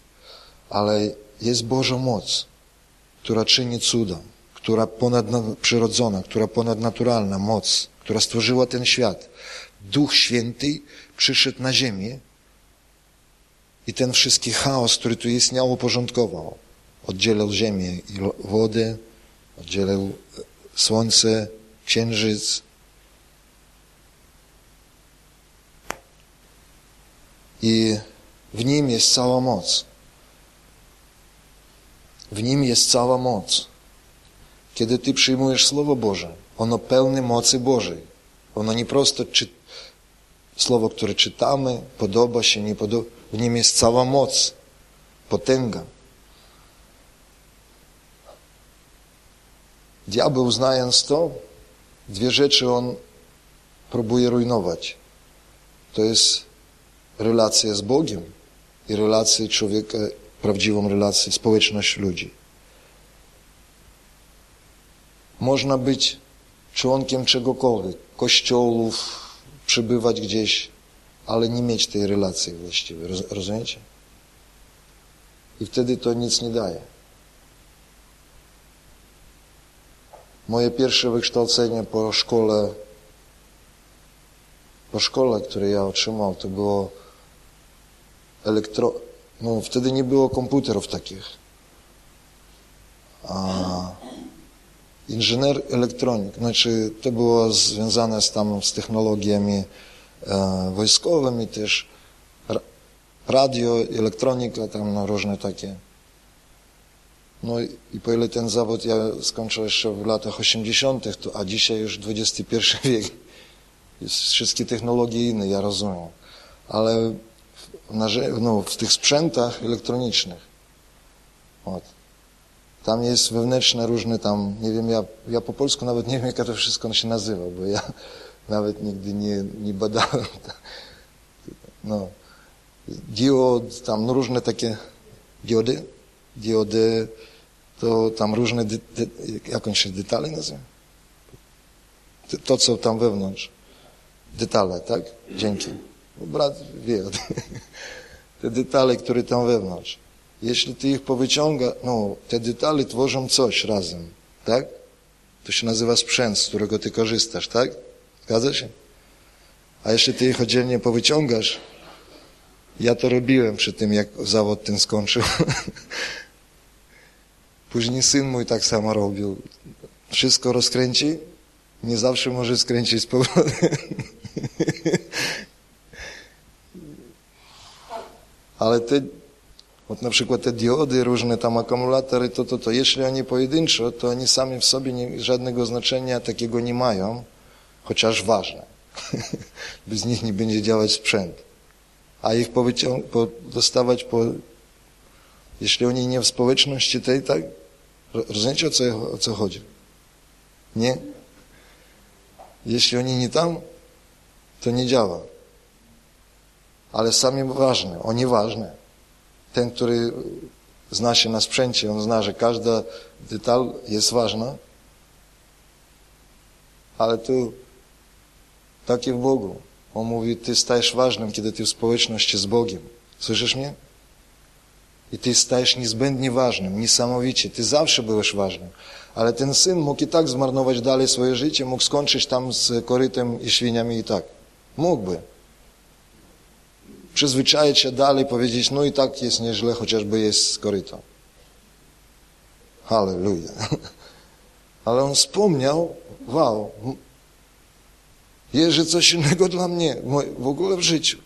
Ale jest Boża moc, która czyni cuda, która ponadprzyrodzona, która ponadnaturalna moc, która stworzyła ten świat. Duch Święty przyszedł na ziemię i ten wszystki chaos, który tu istniał, uporządkował. Oddzielał ziemię i wodę, oddzielał słońce, księżyc. I w nim jest cała moc. W nim jest cała moc. Kiedy ty przyjmujesz Słowo Boże, ono pełne mocy Bożej. Ono nie prosto czy... słowo, które czytamy, podoba się, nie podoba. W nim jest cała moc, potęga. Diabeł znając to, dwie rzeczy on próbuje rujnować. To jest relacja z Bogiem i relacja człowieka, prawdziwą relację, społeczność ludzi. Można być członkiem czegokolwiek, kościołów, przebywać gdzieś, ale nie mieć tej relacji właściwej. Rozumiecie? I wtedy to nic nie daje. Moje pierwsze wykształcenie po szkole, po szkole, które ja otrzymał, to było elektro... No, wtedy nie było komputerów takich. A inżynier elektronik, znaczy to było związane z, tam, z technologiami e, wojskowymi też, radio, elektronika, tam no, różne takie. No i po ile ten zawód ja skończyłem jeszcze w latach 80., to, a dzisiaj już XXI wiek, jest wszystkie technologie inne, ja rozumiem. Ale no, w tych sprzętach elektronicznych, od, tam jest wewnętrzne różne tam, nie wiem, ja, ja po polsku nawet nie wiem, jak to wszystko się nazywa, bo ja nawet nigdy nie, nie badałem. No, diod, tam no, różne takie diody, diody, to tam różne, de, de, jak on się detale nazywa? To, co tam wewnątrz. Detale, tak? Dzięki. Bo brat wie. te detale, które tam wewnątrz. Jeśli ty ich powyciąga, no, te detale tworzą coś razem, tak? To się nazywa sprzęt, z którego ty korzystasz, tak? Zgadza się? A jeśli ty ich oddzielnie powyciągasz, ja to robiłem przy tym, jak zawód ten skończył. Później syn mój tak samo robił. Wszystko rozkręci, nie zawsze może skręcić z powrotem. Ale te, od na przykład te diody, różne tam akumulatory, to, to, to jeśli oni pojedynczo, to oni sami w sobie nie, żadnego znaczenia takiego nie mają, chociaż ważne. Bez nich nie będzie działać sprzęt. A ich powycią- po, dostawać po... Jeśli oni nie w społeczności tej, tak? Rozumiecie, o co, o co chodzi? Nie? Jeśli oni nie tam, to nie działa. Ale sami ważne, oni ważne. Ten, który zna się na sprzęcie, on zna, że każda detal jest ważna, ale tu takie w Bogu. On mówi, ty stajesz ważnym, kiedy ty w społeczności z Bogiem. Słyszysz mnie? I ty stajesz niezbędnie ważnym, niesamowicie. Ty zawsze byłeś ważnym. Ale ten syn mógł i tak zmarnować dalej swoje życie, mógł skończyć tam z korytem i świniami i tak. Mógłby. Przyzwyczaić się dalej, powiedzieć, no i tak jest nieźle, chociażby jest z. Halleluja. Ale on wspomniał, wow, jest, że coś innego dla mnie, w ogóle w życiu.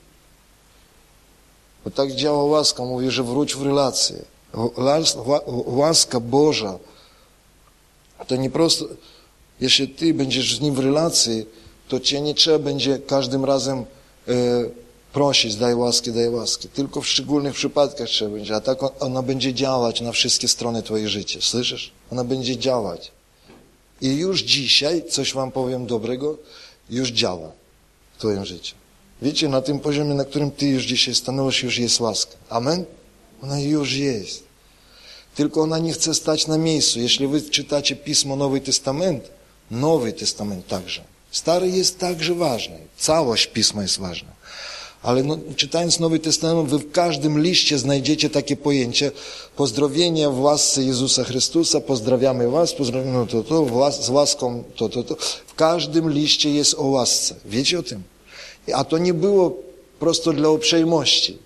Bo tak działa łaska, mówi, że wróć w relacje. Łaska Boża to nie prosto, jeśli ty będziesz z nim w relacji, to cię nie trzeba będzie każdym razem e, prosić, daj łaski, daj łaski. Tylko w szczególnych przypadkach trzeba będzie, a tak ona będzie działać na wszystkie strony twoje życia. Słyszysz? Ona będzie działać. I już dzisiaj, coś wam powiem dobrego, już działa w twoim życiu. Wiecie, na tym poziomie, na którym ty już dzisiaj stanąłeś, już jest łaska. Amen? Ona już jest. Tylko ona nie chce stać na miejscu. Jeśli wy czytacie Pismo Nowy Testament, Nowy Testament także. Stary jest także ważny. Całość Pisma jest ważna. Ale no, czytając Nowy Testament, wy w każdym liście znajdziecie takie pojęcie pozdrowienia w łasce Jezusa Chrystusa, pozdrawiamy was, pozdrawiamy to, to, z łaską to, to, to. W każdym liście jest o łasce. Wiecie o tym? A to nie było prosto dla uprzejmości.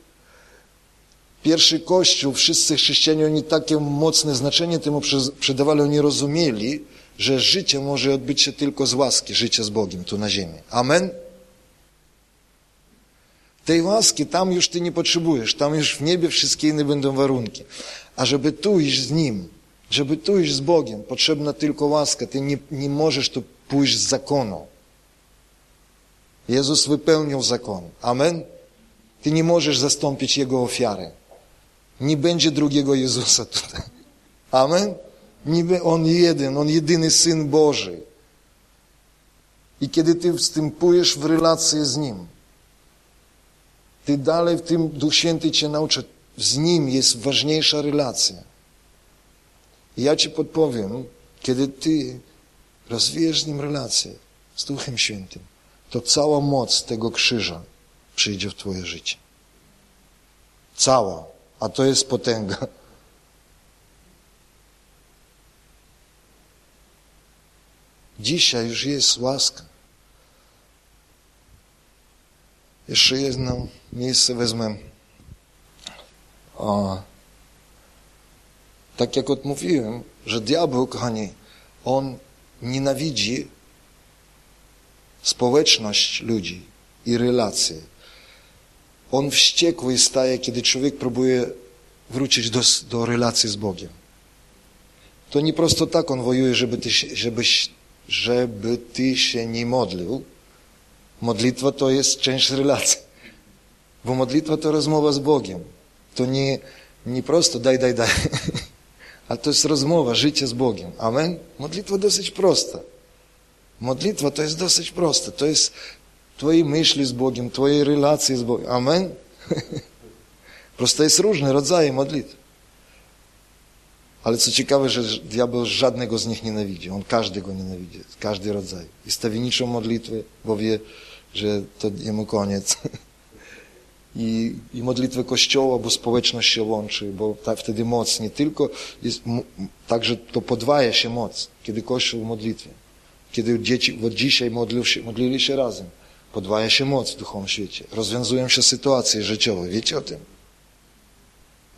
Pierwszy Kościół, wszyscy chrześcijanie, oni takie mocne znaczenie temu przydawali, oni rozumieli, że życie może odbyć się tylko z łaski, życie z Bogiem tu na ziemi. Amen? Tej łaski tam już ty nie potrzebujesz, tam już w niebie wszystkie inne będą warunki. A żeby tu iść z Nim, żeby tu iść z Bogiem, potrzebna tylko łaska. Ty nie, nie możesz tu pójść z zakonu. Jezus wypełnił zakon. Amen? Ty nie możesz zastąpić Jego ofiary. Nie będzie drugiego Jezusa tutaj. Amen? Niby On jeden, On jedyny Syn Boży. I kiedy Ty wstępujesz w relację z Nim, Ty dalej w tym Duch Święty Cię nauczy, z Nim jest ważniejsza relacja. I ja Ci podpowiem, kiedy Ty rozwijasz z Nim relację, z Duchem Świętym, to cała moc tego krzyża przyjdzie w Twoje życie. Cała. A to jest potęga. Dzisiaj już jest łaska. Jeszcze jedno miejsce wezmę. O, tak jak odmówiłem, że diabeł, kochani, on nienawidzi społeczność ludzi i relacje. On wściekły staje, kiedy człowiek próbuje wrócić do, do relacji z Bogiem. To nie prosto tak on wojuje, żeby ty, żebyś, żeby ty się nie modlił. Modlitwa to jest część relacji. Bo modlitwa to rozmowa z Bogiem. To nie, nie prosto daj, daj, daj. A to jest rozmowa, życie z Bogiem. Amen? Modlitwa dosyć prosta. Modlitwa to jest dosyć proste. To jest Twoje myśli z Bogiem, Twoje relacje z Bogiem. Amen? Prosto jest różne rodzaje modlitw. Ale co ciekawe, że diabeł żadnego z nich nienawidzi. On każdego nienawidzi, każdy rodzaj. I stawienniczą modlitwę, bo wie, że to jemu koniec. i, i modlitwę Kościoła, bo społeczność się łączy, bo ta, wtedy moc nie tylko jest, także to podwaja się moc, kiedy Kościół w modlitwie. Kiedy dzieci od dzisiaj modlili się, modlili się razem, podwaja się moc w duchowym świecie. Rozwiązują się sytuacje życiowe. Wiecie o tym?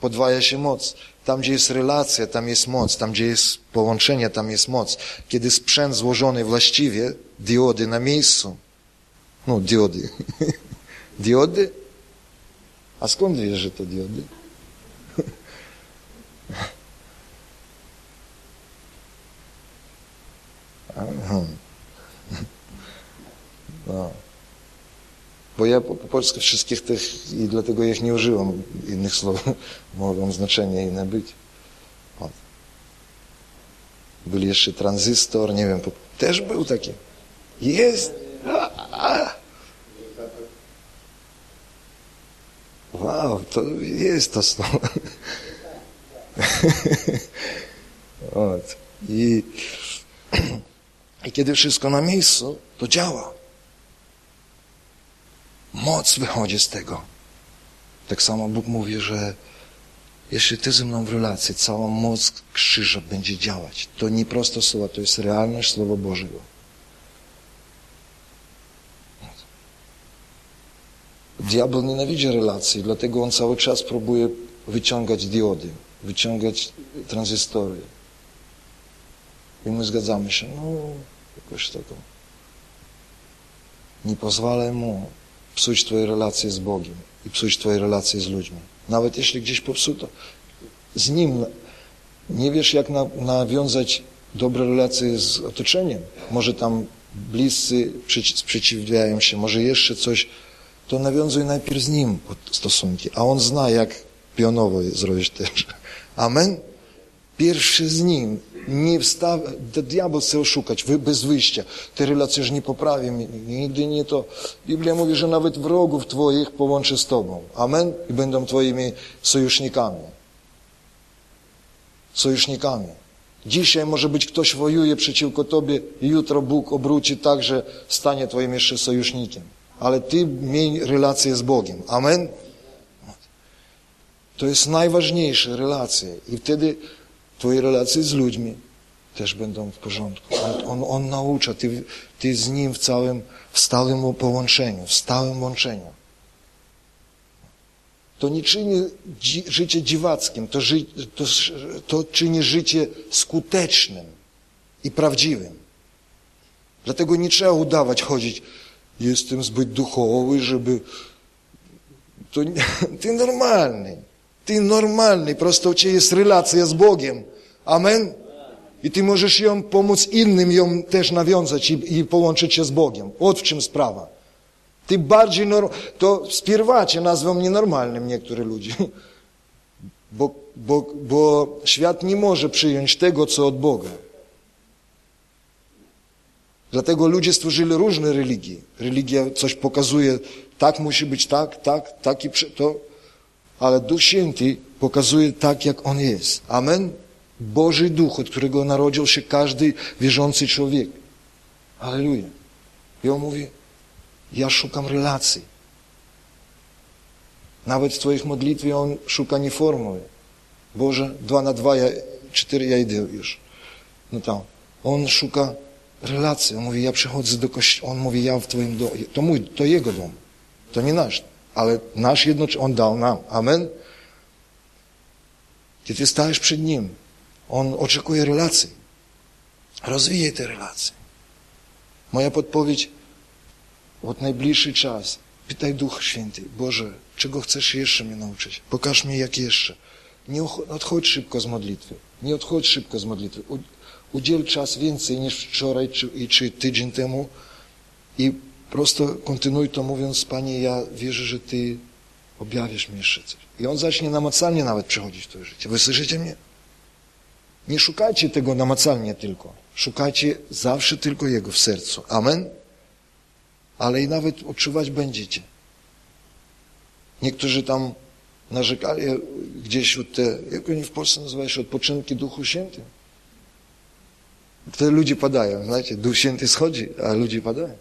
Podwaja się moc. Tam, gdzie jest relacja, tam jest moc. Tam, gdzie jest połączenie, tam jest moc. Kiedy sprzęt złożony właściwie, diody na miejscu, no diody, diody? A skąd wiesz, że to diody? No. Bo ja po, po polsku wszystkich tych i dlatego ich nie używam. Innych słów mogą znaczenie inne być. O. Był jeszcze tranzystor, nie wiem, też był taki. Jest. Wow, to jest to słowo. I, I kiedy wszystko na miejscu, to działa. Moc wychodzi z tego. Tak samo Bóg mówi, że jeśli Ty ze mną w relacji, cała moc krzyża będzie działać. To nie prosto słowa, to jest realność Słowa Bożego. Diabeł nienawidzi relacji, dlatego on cały czas próbuje wyciągać diody, wyciągać tranzystory. I my zgadzamy się, no jakoś tego. Nie pozwalaj mu psuć Twoje relacje z Bogiem i psuć Twoje relacje z ludźmi. Nawet jeśli gdzieś popsuto, z Nim nie wiesz, jak na, nawiązać dobre relacje z otoczeniem. Może tam bliscy sprzeciwiają się, może jeszcze coś, to nawiązuj najpierw z Nim stosunki, a On zna, jak pionowo zrobić też. Amen? Pierwszy z Nim. Nie wstaw... Diabeł chce oszukać, bez wyjścia. Te relacje już nie poprawię, nigdy nie to. Biblia mówi, że nawet wrogów Twoich połączy z Tobą. Amen? I będą Twoimi sojusznikami. Sojusznikami. Dzisiaj może być ktoś wojuje przeciwko Tobie, jutro Bóg obróci tak, że stanie Twoim jeszcze sojusznikiem. Ale Ty miej relację z Bogiem. Amen? To jest najważniejsze relacje. I wtedy Twoje relacje z ludźmi też będą w porządku. On, on, on naucza, ty, ty z Nim w całym, w stałym połączeniu, w stałym łączeniu. To nie czyni dzi, życie dziwackim, to, ży, to, to czyni życie skutecznym i prawdziwym. Dlatego nie trzeba udawać, chodzić, jestem zbyt duchowy, żeby... To, ty normalny. Ty normalny, prosto u Ciebie jest relacja z Bogiem. Amen? I Ty możesz ją pomóc innym ją też nawiązać i, i połączyć się z Bogiem. Od w czym sprawa. Ty bardziej, norm... to spierwacie nazwą nienormalnym niektórych ludzi. Bo, bo, bo świat nie może przyjąć tego, co od Boga. Dlatego ludzie stworzyli różne religie. Religia coś pokazuje, tak musi być, tak, tak, tak i to. Ale Duch Święty pokazuje tak, jak On jest. Amen? Boży Duch, od którego narodził się każdy wierzący człowiek. Aleluja. I On mówi, ja szukam relacji. Nawet w Twoich modlitwie On szuka nie formuły. Boże, dwa na dwa, ja, cztery, ja idę już. No tam. On szuka relacji. On mówi, ja przychodzę do kościoła. On mówi, ja w Twoim domu. To mój, to Jego dom. To nie nasz. Ale nasz jednocześnie, On dał nam. Amen. Kiedy Ty stajesz przed Nim, On oczekuje relacji. Rozwijaj te relacje. Moja podpowiedź od najbliższy czas. Pytaj Duch Święty, Boże, czego chcesz jeszcze mnie nauczyć? Pokaż mi, jak jeszcze. Nie odchodź szybko z modlitwy. Nie odchodź szybko z modlitwy. Udziel czas więcej niż wczoraj czy, czy tydzień temu i prosto kontynuuj to mówiąc, Panie, ja wierzę, że Ty objawisz mi jeszcze coś. I On zacznie namacalnie nawet przychodzić w to życie. Wy słyszycie mnie? Nie szukajcie tego namacalnie tylko. Szukajcie zawsze tylko Jego w sercu. Amen? Ale i nawet odczuwać będziecie. Niektórzy tam narzekali gdzieś od te, jak oni w Polsce nazywają się, odpoczynki Duchu Świętym. Wtedy ludzie padają, znacie, Duch Święty schodzi, a ludzie padają.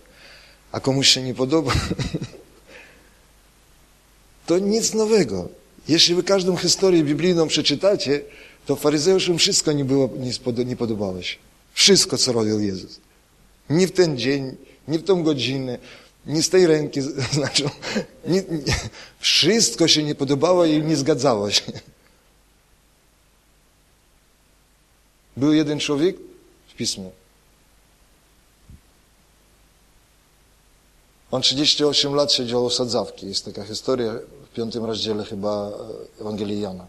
A komuś się nie podoba. To nic nowego. Jeśli wy każdą historię biblijną przeczytacie, to faryzeuszom wszystko nie, było, nie podobało się. Wszystko, co robił Jezus. Nie w ten dzień, nie w tą godzinę, nie z tej ręki, znaczy, nie, nie, wszystko się nie podobało i nie zgadzało się. Był jeden człowiek w Pismie. On 38 lat siedział u sadzawki. Jest taka historia w piątym rozdziale chyba Ewangelii Jana.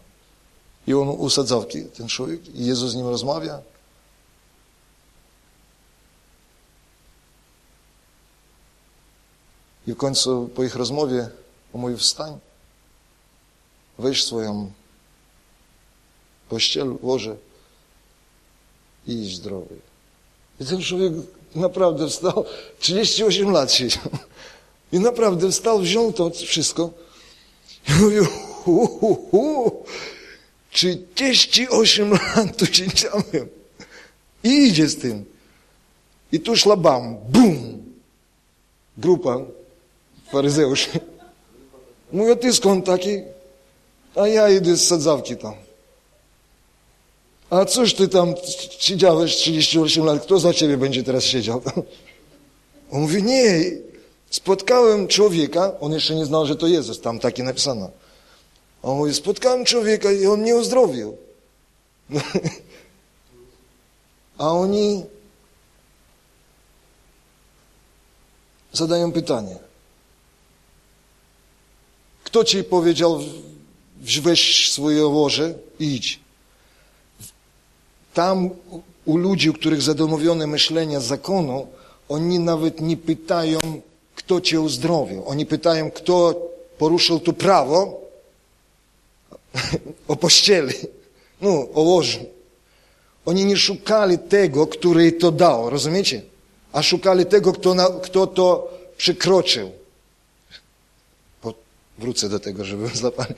I on u sadzawki, ten człowiek, i Jezus z nim rozmawia. I w końcu po ich rozmowie on mówi, wstań, weź w swoją pościel, łoże i zdrowy. I ten człowiek naprawdę wstał, 38 lat siedział. I naprawdę wstał, wziął to wszystko i mówił, hu, hu, hu, 38 lat tu siedziałem. I idzie z tym. I tu szlabam, bum! Grupa faryzeuszy. Mówię, ty skąd taki? A ja idę z sadzawki tam. A cóż ty tam siedziałeś 38 lat, kto za ciebie będzie teraz siedział? On mówi, nie, spotkałem człowieka, on jeszcze nie znał, że to Jezus, tam takie napisano. On mówi, spotkałem człowieka i on nie uzdrowił. A oni zadają pytanie. Kto ci powiedział, weź swoje łoże i idź? Tam u ludzi, u których zadomowione myślenia zakonu, oni nawet nie pytają, kto cię uzdrowił. Oni pytają, kto poruszył tu prawo o pościeli, no, o łożu. Oni nie szukali tego, który to dał, rozumiecie? A szukali tego, kto, na, kto to przekroczył. Wrócę do tego, żeby złapali.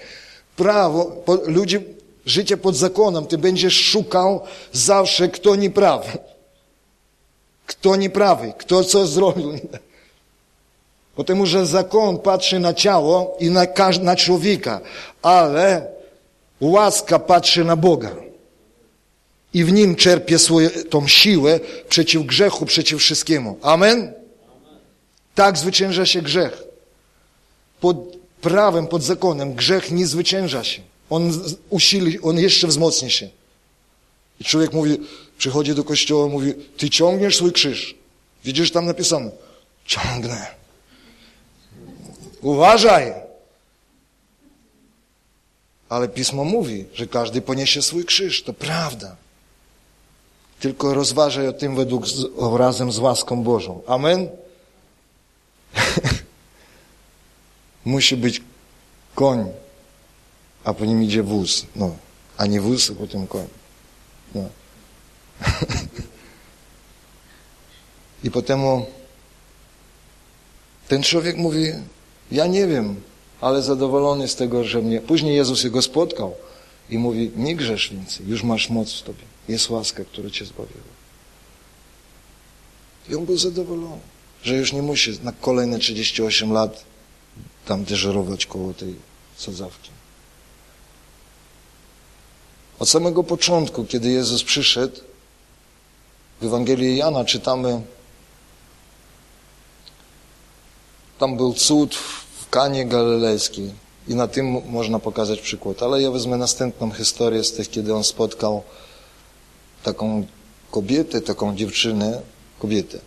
Prawo, po, ludzie, życie pod zakonem, ty będziesz szukał zawsze, kto nieprawy. Kto nieprawy, kto co zrobił. Потому że zakon patrzy na ciało i na, na człowieka, ale łaska patrzy na Boga. I w nim czerpie swoją, tą siłę przeciw grzechu, przeciw wszystkiemu. Amen? Tak zwycięża się grzech. Pod prawem, pod zakonem grzech nie zwycięża się. On usili, on jeszcze wzmocni się. I człowiek mówi, przychodzi do kościoła, mówi, ty ciągniesz swój krzyż. Widzisz tam napisane? Ciągnę. Uważaj. Ale Pismo mówi, że każdy poniesie swój krzyż. To prawda. Tylko rozważaj o tym według, razem z łaską Bożą. Amen? Musi być koń, a po nim idzie wóz. No, a nie wóz, a potem koń. No. I potem ten człowiek mówi, ja nie wiem, ale zadowolony z tego, że mnie... Później Jezus go spotkał i mówi, nie grzesz więcej, już masz moc w tobie. Jest łaska, która cię zbawiła. I on był zadowolony, że już nie musi na kolejne 38 lat tam dyżurować koło tej sadzawki. Od samego początku, kiedy Jezus przyszedł, w Ewangelii Jana czytamy, tam był cud w Kanie Galilejskiej i na tym można pokazać przykład. Ale ja wezmę następną historię z tych, kiedy on spotkał taką kobietę, taką dziewczynę, kobietę,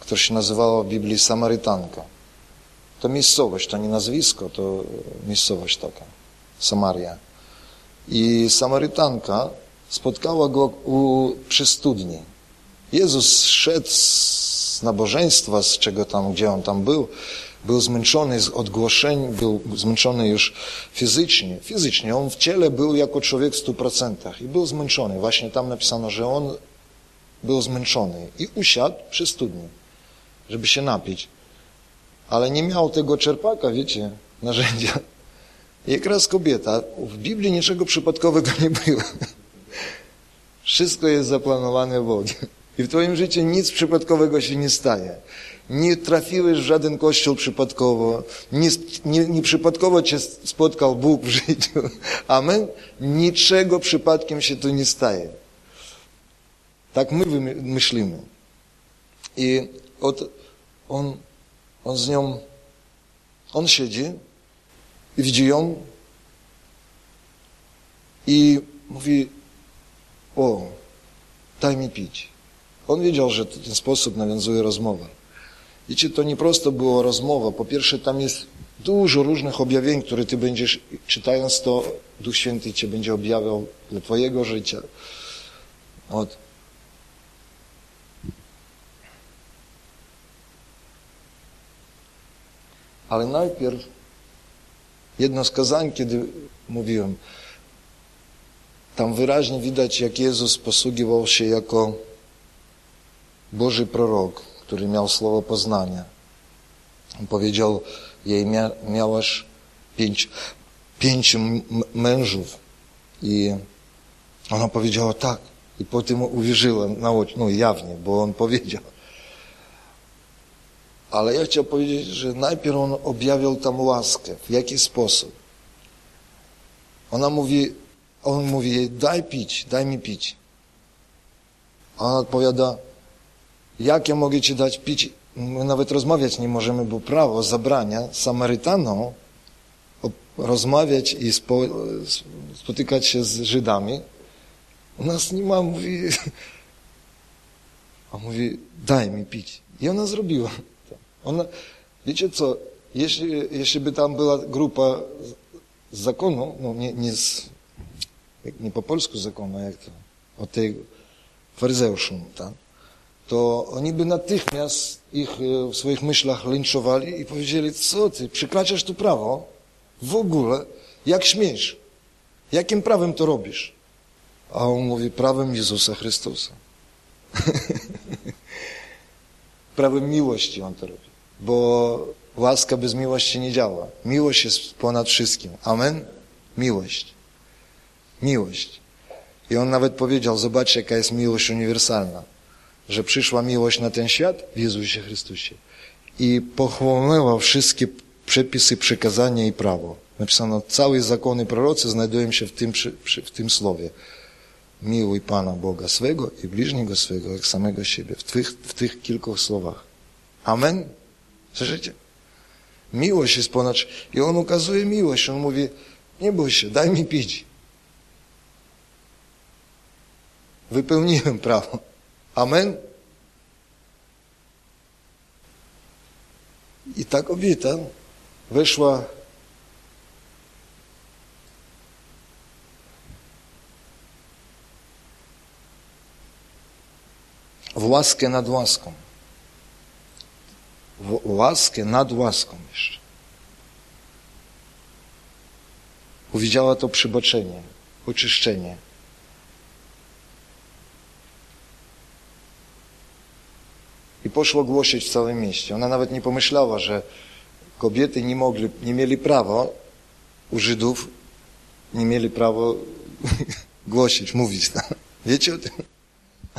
która się nazywała w Biblii Samarytanka. To miejscowość, to nie nazwisko, to miejscowość taka, Samaria. I Samarytanka spotkała go u, przy studni. Jezus szedł z nabożeństwa, z czego tam, gdzie on tam był, był zmęczony z odgłoszeń, był zmęczony już fizycznie. Fizycznie, on w ciele był jako człowiek w stu procentach i był zmęczony. Właśnie tam napisano, że on był zmęczony i usiadł przy studni, żeby się napić ale nie miał tego czerpaka, wiecie, narzędzia. I jak raz kobieta, w Biblii niczego przypadkowego nie było. Wszystko jest zaplanowane Bogiem. I w Twoim życiu nic przypadkowego się nie staje. nie trafiłeś w żaden kościół przypadkowo, nie, nie, nie przypadkowo cię spotkał Bóg w życiu. Amen? Niczego przypadkiem się tu nie staje. Tak my myślimy. I od, on, on z nią, on siedzi i widzi ją i mówi, o, daj mi pić. On wiedział, że w ten sposób nawiązuje rozmowę. Wiecie, to nie prosto było rozmowa. Po pierwsze, tam jest dużo różnych objawień, które ty będziesz, czytając to, Duch Święty cię będzie objawiał dla twojego życia. Ale najpierw jedno z kazań, kiedy mówiłem, tam wyraźnie widać, jak Jezus posługiwał się jako Boży prorok, który miał słowo poznania. On powiedział jej, mia, miałaś pięć, pięciu mężów i ona powiedziała tak. I potem uwierzyłem na no jawnie, bo on powiedział. Ale ja chciałem powiedzieć, że najpierw on objawiał tam łaskę. W jaki sposób? Ona mówi, on mówi daj pić, daj mi pić. A ona odpowiada, jak ja mogę ci dać pić? My nawet rozmawiać nie możemy, bo prawo zabrania Samarytanom rozmawiać i spo, spotykać się z Żydami. U nas nie ma, mówi, a mówi, daj mi pić. I ona zrobiła. Ona, wiecie co, jeśli, jeśli by tam była grupa z zakonu, no nie, nie, z, nie po polsku zakonu, jak to, o tej faryzeuszum, tak? to oni by natychmiast ich e, w swoich myślach lynczowali i powiedzieli, co ty, przekraczasz tu prawo? W ogóle? Jak śmiesz? Jakim prawem to robisz? A on mówi, prawem Jezusa Chrystusa. prawem miłości on to robi. Bo łaska bez miłości nie działa. Miłość jest ponad wszystkim. Amen? Miłość. Miłość. I on nawet powiedział, zobaczcie, jaka jest miłość uniwersalna że przyszła miłość na ten świat w Jezusie Chrystusie i pochłonęła wszystkie przepisy, przekazania i prawo. Napisano, całe zakony prorocy znajdują się w tym, w tym słowie. Miłuj Pana Boga swego i bliźniego swego, jak samego siebie. W tych, w tych kilku słowach. Amen? Słyszycie? Miłość jest ponad... I On ukazuje miłość. On mówi, nie bój się, daj mi pić. Wypełniłem prawo. Amen? I ta kobieta weszła w łaskę nad łaską. Łaskę nad łaską jeszcze. Uwidziała to przyboczenie, oczyszczenie. i poszła głosić w całym mieście. Ona nawet nie pomyślała, że kobiety nie mogli, nie mieli prawa u Żydów, nie mieli prawa głosić, mówić. Wiecie o tym?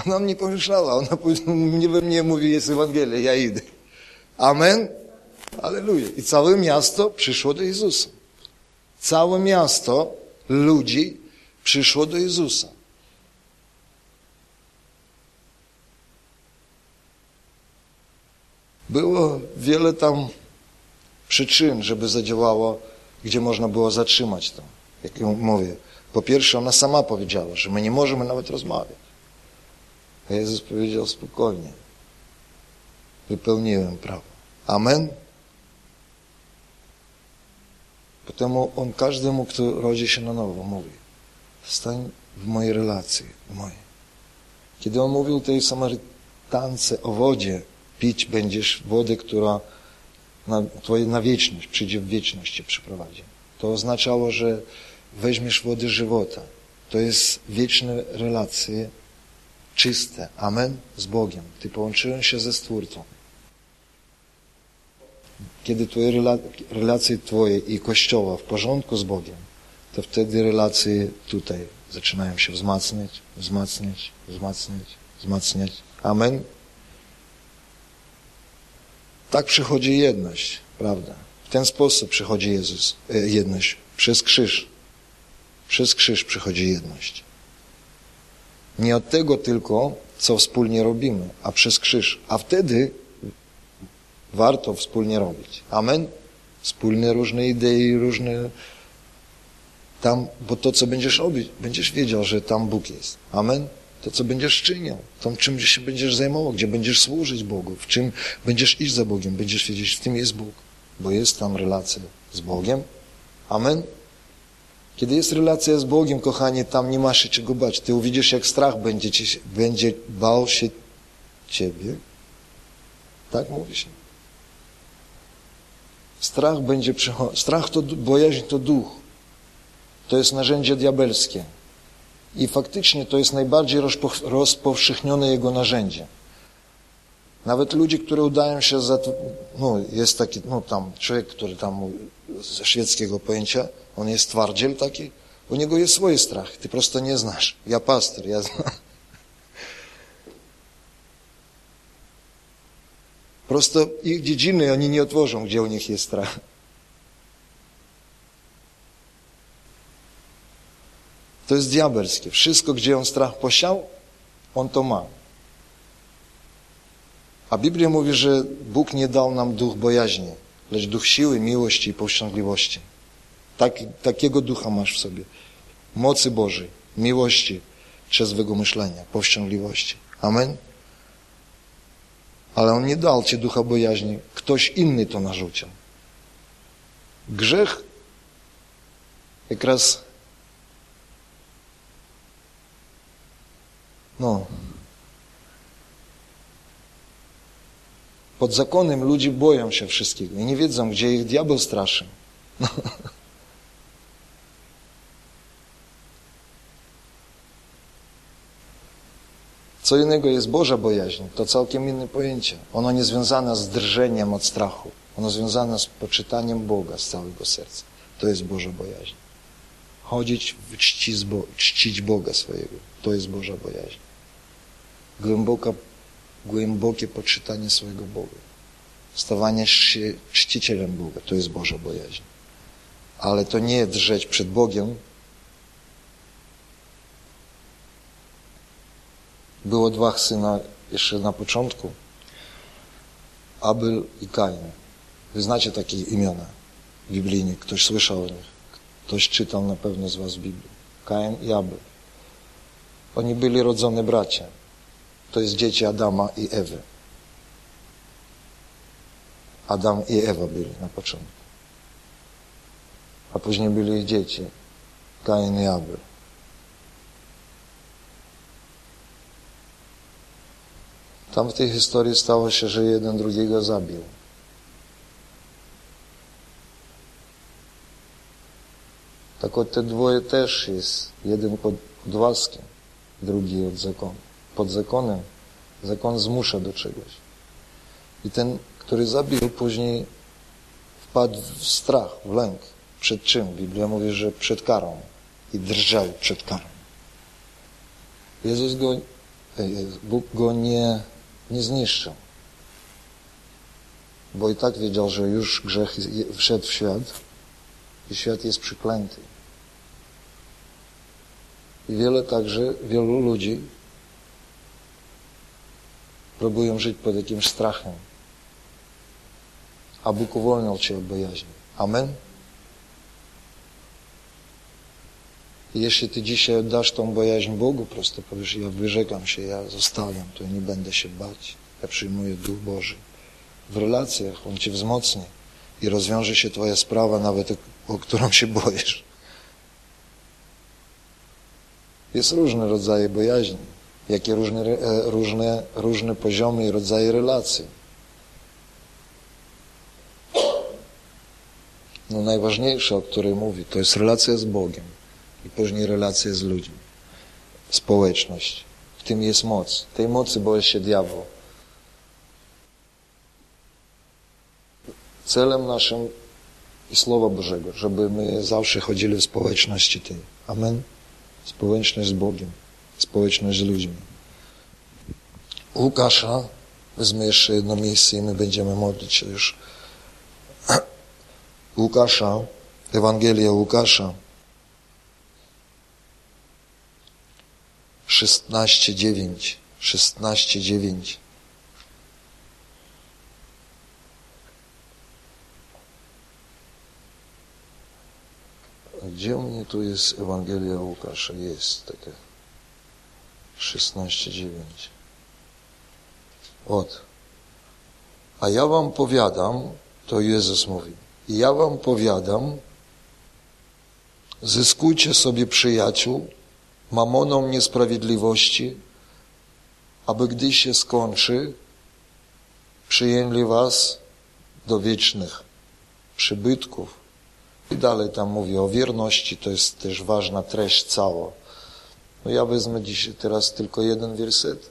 Ona nie pomyślała, ona nie we mnie mówi, jest Ewangelia, ja idę. Amen? Aleluja. I całe miasto przyszło do Jezusa. Całe miasto ludzi przyszło do Jezusa. Było wiele tam przyczyn, żeby zadziałało, gdzie można było zatrzymać to. Jak mówię. Po pierwsze, ona sama powiedziała, że my nie możemy nawet rozmawiać. A Jezus powiedział spokojnie. Wypełniłem prawo. Amen? Potem On każdemu, kto rodzi się na nowo, mówi stań w mojej relacji, w mojej. Kiedy On mówił tej Samarytance o wodzie, pić będziesz wodę, która na, twoje, na wieczność, przyjdzie w wieczność cię przyprowadzi. To oznaczało, że weźmiesz wody żywota. To jest wieczne relacje, czyste. Amen? Z Bogiem. Ty połączyłem się ze Stwórcą. Kiedy twoje relacje twoje i Kościoła w porządku z Bogiem, to wtedy relacje tutaj zaczynają się wzmacniać, wzmacniać, wzmacniać, wzmacniać. Amen? Tak przychodzi jedność, prawda? W ten sposób przychodzi Jezus, e, jedność. Przez krzyż. Przez krzyż przychodzi jedność. Nie od tego tylko, co wspólnie robimy, a przez krzyż. A wtedy warto wspólnie robić. Amen? Wspólne różne idei, różne tam, bo to, co będziesz robić, będziesz wiedział, że tam Bóg jest. Amen? To, co będziesz czynił, to czym się będziesz zajmował, gdzie będziesz służyć Bogu, w czym będziesz iść za Bogiem, będziesz wiedzieć, w tym jest Bóg, bo jest tam relacja z Bogiem. Amen? Kiedy jest relacja z Bogiem, kochanie, tam nie masz się czego bać. Ty uwidzisz, jak strach będzie, ci, będzie bał się ciebie. Tak mówi się. Strach będzie przychodził. Strach to, bojaźń to duch. To jest narzędzie diabelskie. I faktycznie to jest najbardziej rozpowszechnione jego narzędzie. Nawet ludzie, które udają się za... No, jest taki, no tam, człowiek, który tam ze szwedzkiego pojęcia, on jest twardziel taki, u niego jest swój strach, ty prosto nie znasz. Ja pastor, ja znam. Prosto ich dziedziny oni nie otworzą, gdzie u nich jest strach. To jest diabelskie. Wszystko, gdzie on strach posiał, on to ma. A Biblia mówi, że Bóg nie dał nam duch bojaźni, lecz duch siły, miłości i powściągliwości. Tak, takiego ducha masz w sobie. Mocy Bożej, miłości, trzezwego myślenia, powściągliwości. Amen? Ale On nie dał Ci ducha bojaźni. Ktoś inny to narzucił. Grzech jak raz no pod zakonem ludzie boją się wszystkiego i nie wiedzą, gdzie ich diabeł straszy. No. Co innego jest Boża bojaźń, to całkiem inne pojęcie. Ono nie związane z drżeniem od strachu. Ono związane z poczytaniem Boga z całego serca. To jest Boża bojaźń. Chodzić w czci Bo czcić Boga swojego. To jest Boża bojaźń. Głęboka, głębokie poczytanie swojego Boga. Stawanie się czcicielem Boga. To jest Boża bojaźń. Ale to nie drżeć przed Bogiem, Było dwa syna jeszcze na początku. Abel i Kain. Wy znacie takie imiona biblijne. Ktoś słyszał o nich. Ktoś czytał na pewno z was Biblię. Kain i Abel. Oni byli rodzone bracia. To jest dzieci Adama i Ewy. Adam i Ewa byli na początku. A później byli ich dzieci. Kain i Abel. Tam w tej historii stało się, że jeden drugiego zabił. Od te dwoje też jest. Jeden pod, pod łaskiem, drugi od zakonu. Pod zakonem zakon zmusza do czegoś. I ten, który zabił, później wpadł w strach, w lęk. Przed czym? Biblia mówi, że przed karą. I drżał przed karą. Jezus go, Bóg go nie nie zniszczył. Bo i tak wiedział, że już grzech wszedł w świat i świat jest przyklęty. I wiele także, wielu ludzi próbują żyć pod jakimś strachem. A Bóg uwolnił Cię od bojaźni. Amen? I jeśli Ty dzisiaj oddasz tą bojaźń Bogu, prosto powiesz, ja wyrzekam się, ja zostawiam to, nie będę się bać. Ja przyjmuję Duch Boży. W relacjach On Cię wzmocni i rozwiąże się Twoja sprawa, nawet o, którą się boisz. Jest różne rodzaje bojaźni, jakie różne, e, różne, różne poziomy i rodzaje relacji. No najważniejsze, o której mówi, to jest relacja z Bogiem i później relacje z ludźmi. Społeczność. W tym jest moc. Tej mocy boi się diabeł. Celem naszym i Słowa Bożego, żeby my zawsze chodzili w społeczności tej. Amen. Społeczność z Bogiem. Społeczność z ludźmi. Łukasza Wezmę jeszcze jedno miejsce i my będziemy modlić się już. Łukasza, Ewangelia Łukasza, 16:9, 16:9. Gdzie u mnie tu jest Ewangelia Łukasza? Jest takie 16:9. Od. A ja wam powiadam, to Jezus mówi, ja wam powiadam, zyskujcie sobie przyjaciół mamoną niesprawiedliwości, aby gdy się skończy, przyjęli was do wiecznych przybytków. I dalej tam mówi o wierności, to jest też ważna treść cała. No ja wezmę dzisiaj teraz tylko jeden werset.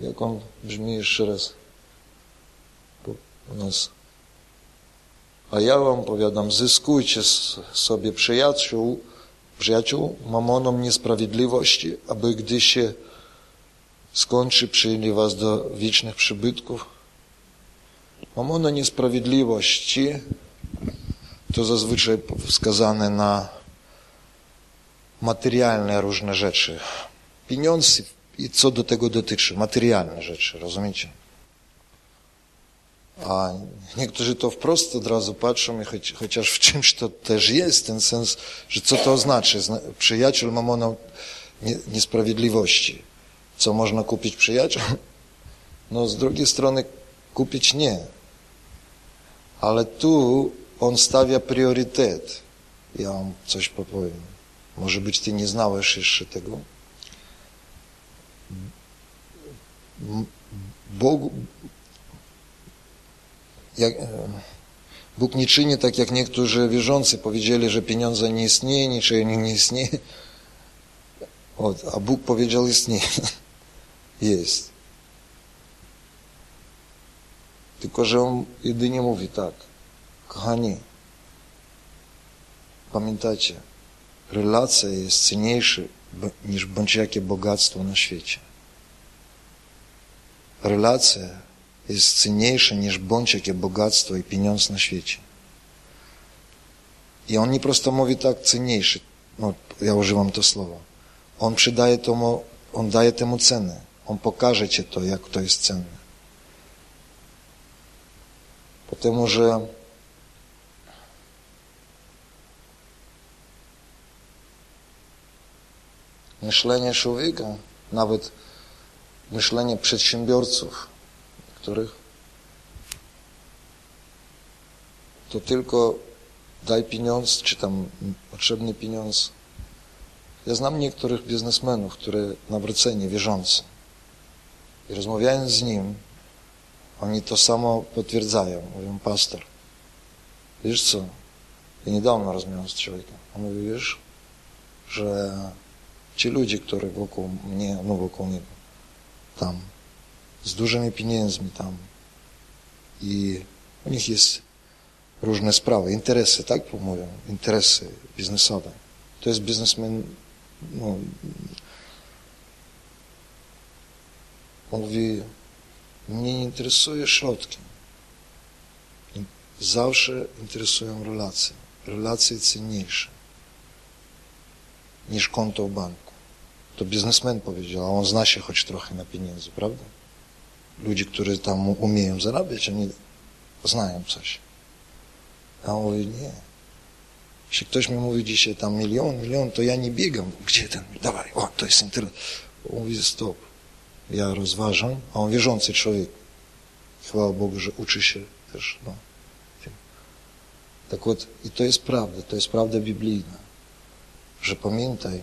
Jak on brzmi jeszcze raz? U nas. A ja wam powiadam, zyskujcie sobie przyjaciół, przyjaciół mamoną niesprawiedliwości, aby gdy się skończy, przyjęli was do wiecznych przybytków. Mamona niesprawiedliwości to zazwyczaj wskazane na materialne różne rzeczy. Pieniądze i co do tego dotyczy, materialne rzeczy, rozumiecie? A niektórzy to wprost od razu patrzą, i choć, chociaż w czymś to też jest ten sens, że co to oznacza? Przyjaciel mamoną niesprawiedliwości. Co można kupić przyjaciół? No z drugiej strony kupić nie. Ale tu on stawia priorytet. Ja wam coś powiem. Może być ty nie znałeś jeszcze tego. Bogu, jak, Bóg nie czyni tak, jak niektórzy wierzący powiedzieli, że pieniądze nie istnieje, niczego nie istnieje. a Bóg powiedział, istnieje. Jest. Tylko, że On jedynie mówi tak. Kochani, pamiętajcie, relacja jest cenniejsza niż bądź jakie bogactwo na świecie. Relacja jest cenniejsza niż bądź jakie bogactwo i pieniądz na świecie. I on nie prosto mówi tak cenniejszy, no ja używam to słowo. On przydaje temu, on daje temu cenę. On pokaże ci to, jak to jest cenne. Потому że myślenie człowieka, nawet myślenie przedsiębiorców, których to tylko daj pieniądz, czy tam potrzebny pieniądz. Ja znam niektórych biznesmenów, które nawróceni, wierzący. I rozmawiając z nim, oni to samo potwierdzają. Mówią, pastor, wiesz co, ja niedawno rozmawiałem z człowiekiem. On mówi, wiesz, że ci ludzie, którzy wokół mnie, no wokół niego, tam, z dużymi pieniędzmi tam i u nich jest różne sprawy, interesy, tak mówią, interesy biznesowe. To jest biznesmen, no, on mówi, mnie nie interesuje środki. Zawsze interesują relacje. Relacje cenniejsze niż konto w banku. To biznesmen powiedział, a on zna się choć trochę na pieniędzy, prawda? Ludzie, którzy tam umieją zarabiać, oni znają coś. A on mówi, nie. Jeśli ktoś mi mówi dzisiaj tam milion, milion, to ja nie biegam. Gdzie ten? Dawaj, o, to jest internet. On mówi, stop. Ja rozważam, a on wierzący człowiek. Chwała Bogu, że uczy się też. No, tak вот, i to jest prawda, to jest prawda biblijna, że pamiętaj,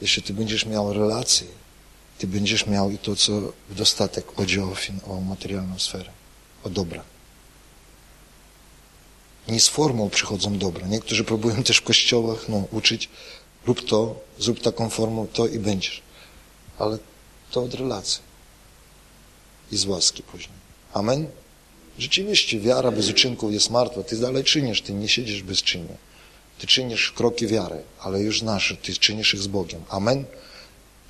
jeśli ty będziesz miał relacje, ty będziesz miał i to, co w dostatek chodzi o, o materialną sferę, o dobra. Nie z formą przychodzą dobra. Niektórzy próbują też w kościołach no, uczyć, rób to, zrób taką formą, to i będziesz. Ale to od relacji i z łaski później. Amen? Rzeczywiście wiara bez uczynków jest martwa. Ty dalej czynisz, ty nie siedzisz bezczynnie. Ty czynisz kroki wiary, ale już znasz, ty czynisz ich z Bogiem. Amen?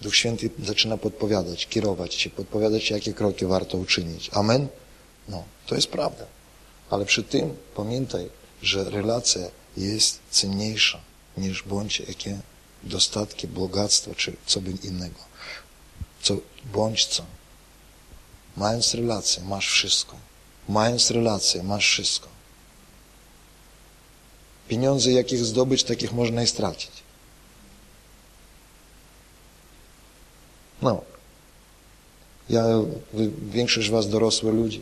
Duch Święty zaczyna podpowiadać, kierować Cię, podpowiadać, jakie kroki warto uczynić. Amen? No, to jest prawda. Ale przy tym pamiętaj, że relacja jest cenniejsza niż bądź jakie dostatki, bogactwo czy co by innego. Co, bądź co. Mając relację, masz wszystko. Mając relację, masz wszystko. Pieniądze, jakich zdobyć, takich można i stracić. No. Ja, większość was dorosłe ludzi.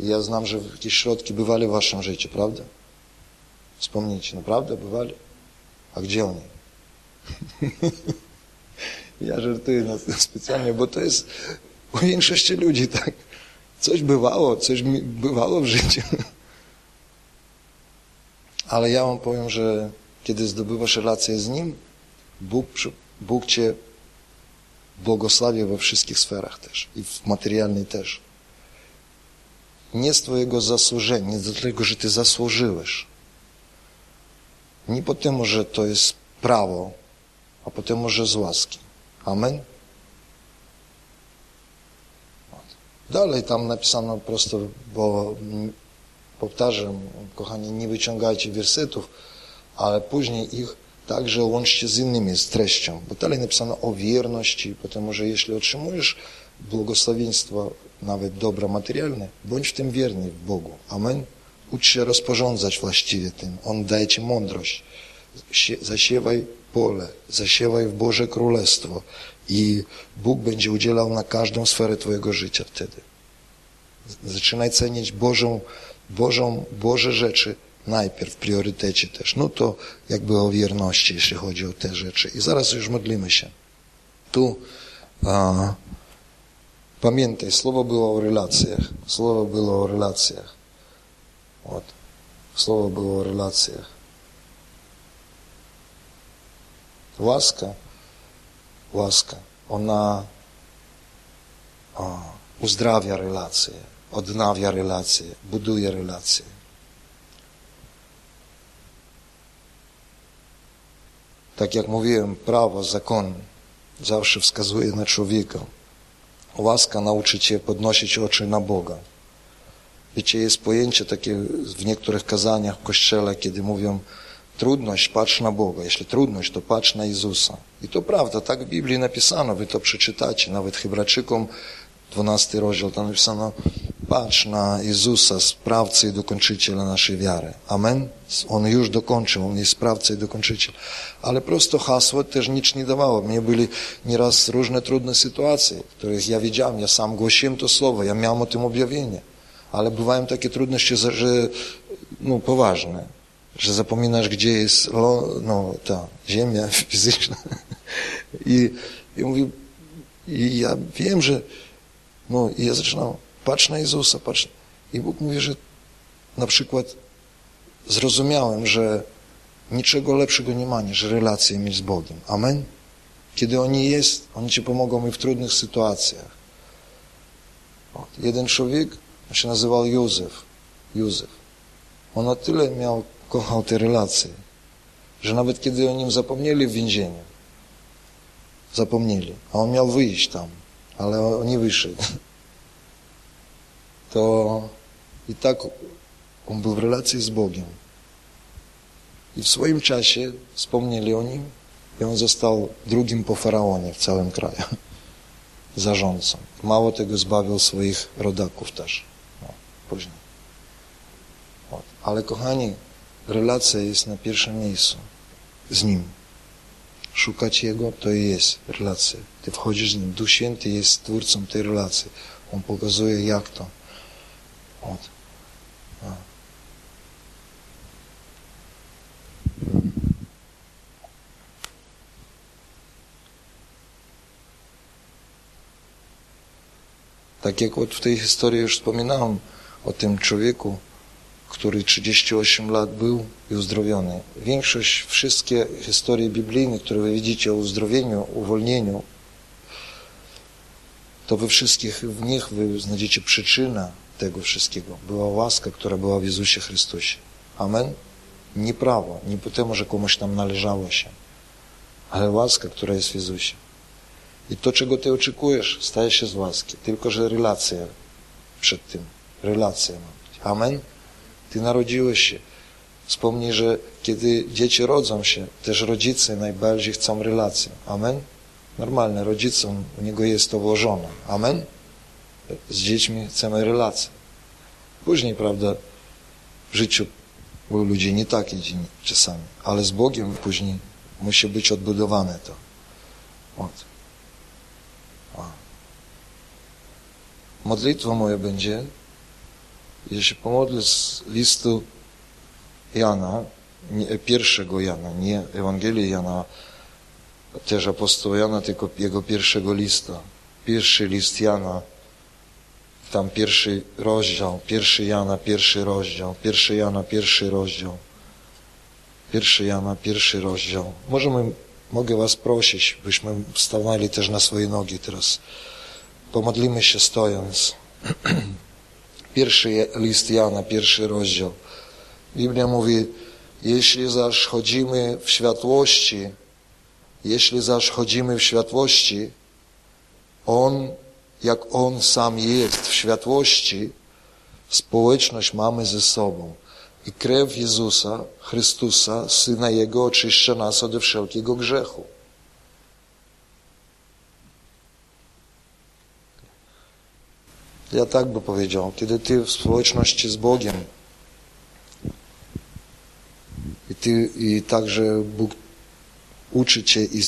Ja znam, że jakieś środki bywali w waszym życiu, prawda? Wspomnijcie, naprawdę bywali? A gdzie oni? ja żartuję specjalnie, bo to jest u większości ludzi tak. Coś bywało, coś bywało w życiu. Ale ja wam powiem, że kiedy zdobywasz relację z Nim, Bóg, Bóg Cię błogosławi we wszystkich sferach też i w materialnej też. Nie z Twojego zasłużenia, nie dlatego, że Ty zasłużyłeś. Nie po temu, że to jest prawo, a po temu, że z łaski. Amen? Dalej tam napisano prosto, bo powtarzam, kochani, nie wyciągajcie wersetów, ale później ich także łączcie z innymi, z treścią. Bo dalej napisano o wierności, potem, że jeśli otrzymujesz błogosławieństwo, nawet dobra materialne, bądź w tym wierny w Bogu. Amen. Ucz się rozporządzać właściwie tym. On daje ci mądrość. Zasiewaj pole, zasiewaj w Boże Królestwo i Bóg będzie udzielał na każdą sferę Twojego życia wtedy. Zaczynaj cenić Bożą, Bożą, Boże rzeczy najpierw w priorytecie też. No to jakby o wierności, jeśli chodzi o te rzeczy. I zaraz już modlimy się. Tu a, pamiętaj, słowo było o relacjach. Słowo było o relacjach. Вот. Słowo było o relacjach. Łaska, łaska, ona o, uzdrawia relacje, odnawia relacje, buduje relacje. Tak jak mówiłem, prawo, zakon zawsze wskazuje na człowieka. Łaska nauczy cię podnosić oczy na Boga. Wiecie, jest pojęcie takie w niektórych kazaniach w Kościele, kiedy mówią trudność, patrz na Boga. Jeśli trudność, to patrz na Jezusa. I to prawda, tak w Biblii napisano, wy to przeczytacie. Nawet Hebrajczykom 12 rozdział, tam napisano patrz na Jezusa, sprawcę i dokończyciela naszej wiary. Amen? On już dokończył, On jest sprawcą i dokończyciel. Ale prosto hasło też nic nie dawało. Mnie byli nieraz różne trudne sytuacje, w których ja wiedziałem, ja sam głosiłem to słowo, ja miałem o tym objawienie ale bywają takie trudności, że no, poważne, że zapominasz, gdzie jest no, ta ziemia fizyczna. I, i mówię, i ja wiem, że no, i ja zaczynam, patrz na Jezusa, patrz. I Bóg mówi, że na przykład zrozumiałem, że niczego lepszego nie ma niż relacje mieć z Bogiem. Amen? Kiedy oni jest, oni ci pomogą mi w trudnych sytuacjach. Jeden człowiek on się nazywał Józef. Józef. On na tyle miał, kochał te relacje, że nawet kiedy o nim zapomnieli w więzieniu, zapomnieli, a on miał wyjść tam, ale on nie wyszedł, to i tak on był w relacji z Bogiem. I w swoim czasie wspomnieli o nim i on został drugim po faraonie w całym kraju, zarządcą. Mało tego zbawił swoich rodaków też później. Ale kochani, relacja jest na pierwszym miejscu z Nim. Szukać Jego to i jest relacja. Ty wchodzisz z Nim. Duch Święty jest twórcą tej relacji. On pokazuje jak to. Ot. Tak jak od w tej historii już wspominałem o tym człowieku, który 38 lat był i uzdrowiony. Większość, wszystkie historie biblijne, które wy widzicie o uzdrowieniu, uwolnieniu, to we wszystkich w nich wy znajdziecie przyczynę tego wszystkiego. Była łaska, która była w Jezusie Chrystusie. Amen? Nie prawo, nie po temu, że komuś tam należało się, ale łaska, która jest w Jezusie. I to, czego Ty oczekujesz, staje się z łaski. Tylko, że relacja przed tym. Relacja. Amen? Ty narodziłeś się. Wspomnij, że kiedy dzieci rodzą się, też rodzice najbardziej chcą relacji. Amen? Normalne, rodzicom u niego jest to włożone. Amen? Z dziećmi chcemy relacji. Później, prawda, w życiu u ludzi nie takie czasami, ale z Bogiem później musi być odbudowane to. Ot. O. Modlitwa moja będzie ja się pomodlę z listu Jana, nie, pierwszego Jana, nie Ewangelii Jana, też apostoła Jana, tylko jego pierwszego lista. Pierwszy list Jana, tam pierwszy rozdział, pierwszy Jana, pierwszy rozdział, pierwszy Jana, pierwszy rozdział, pierwszy Jana, pierwszy rozdział. Możemy, mogę was prosić, byśmy wstawali też na swoje nogi teraz. Pomodlimy się stojąc. Pierwszy list Jana, pierwszy rozdział. Biblia mówi, jeśli zaś chodzimy w światłości, jeśli zaś chodzimy w światłości, On, jak On sam jest w światłości, społeczność mamy ze sobą. I krew Jezusa, Chrystusa, Syna Jego, oczyszcza nas od wszelkiego grzechu. Ja tak by powiedział, kiedy Ty w społeczności z Bogiem i, ty, i także Bóg uczy Cię i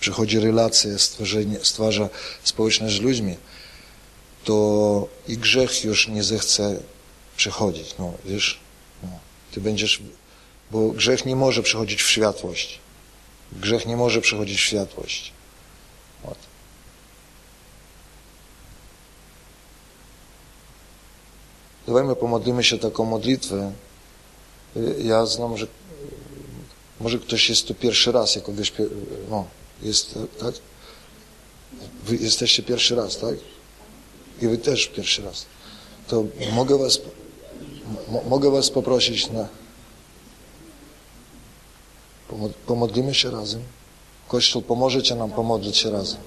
przychodzi relacja, stworzenie, stwarza społeczność z ludźmi, to i grzech już nie zechce przychodzić. No, wiesz, no, Ty będziesz, bo grzech nie może przychodzić w światłość. Grzech nie może przychodzić w światłość. Dawajmy, pomodlimy się taką modlitwę. Ja znam, że może ktoś jest tu pierwszy raz, jako kogoś, no, jest, tak? Wy jesteście pierwszy raz, tak? I wy też pierwszy raz. To mogę was, mogę was poprosić na, pomodlimy się razem. Kościół, pomożecie nam pomodlić się razem.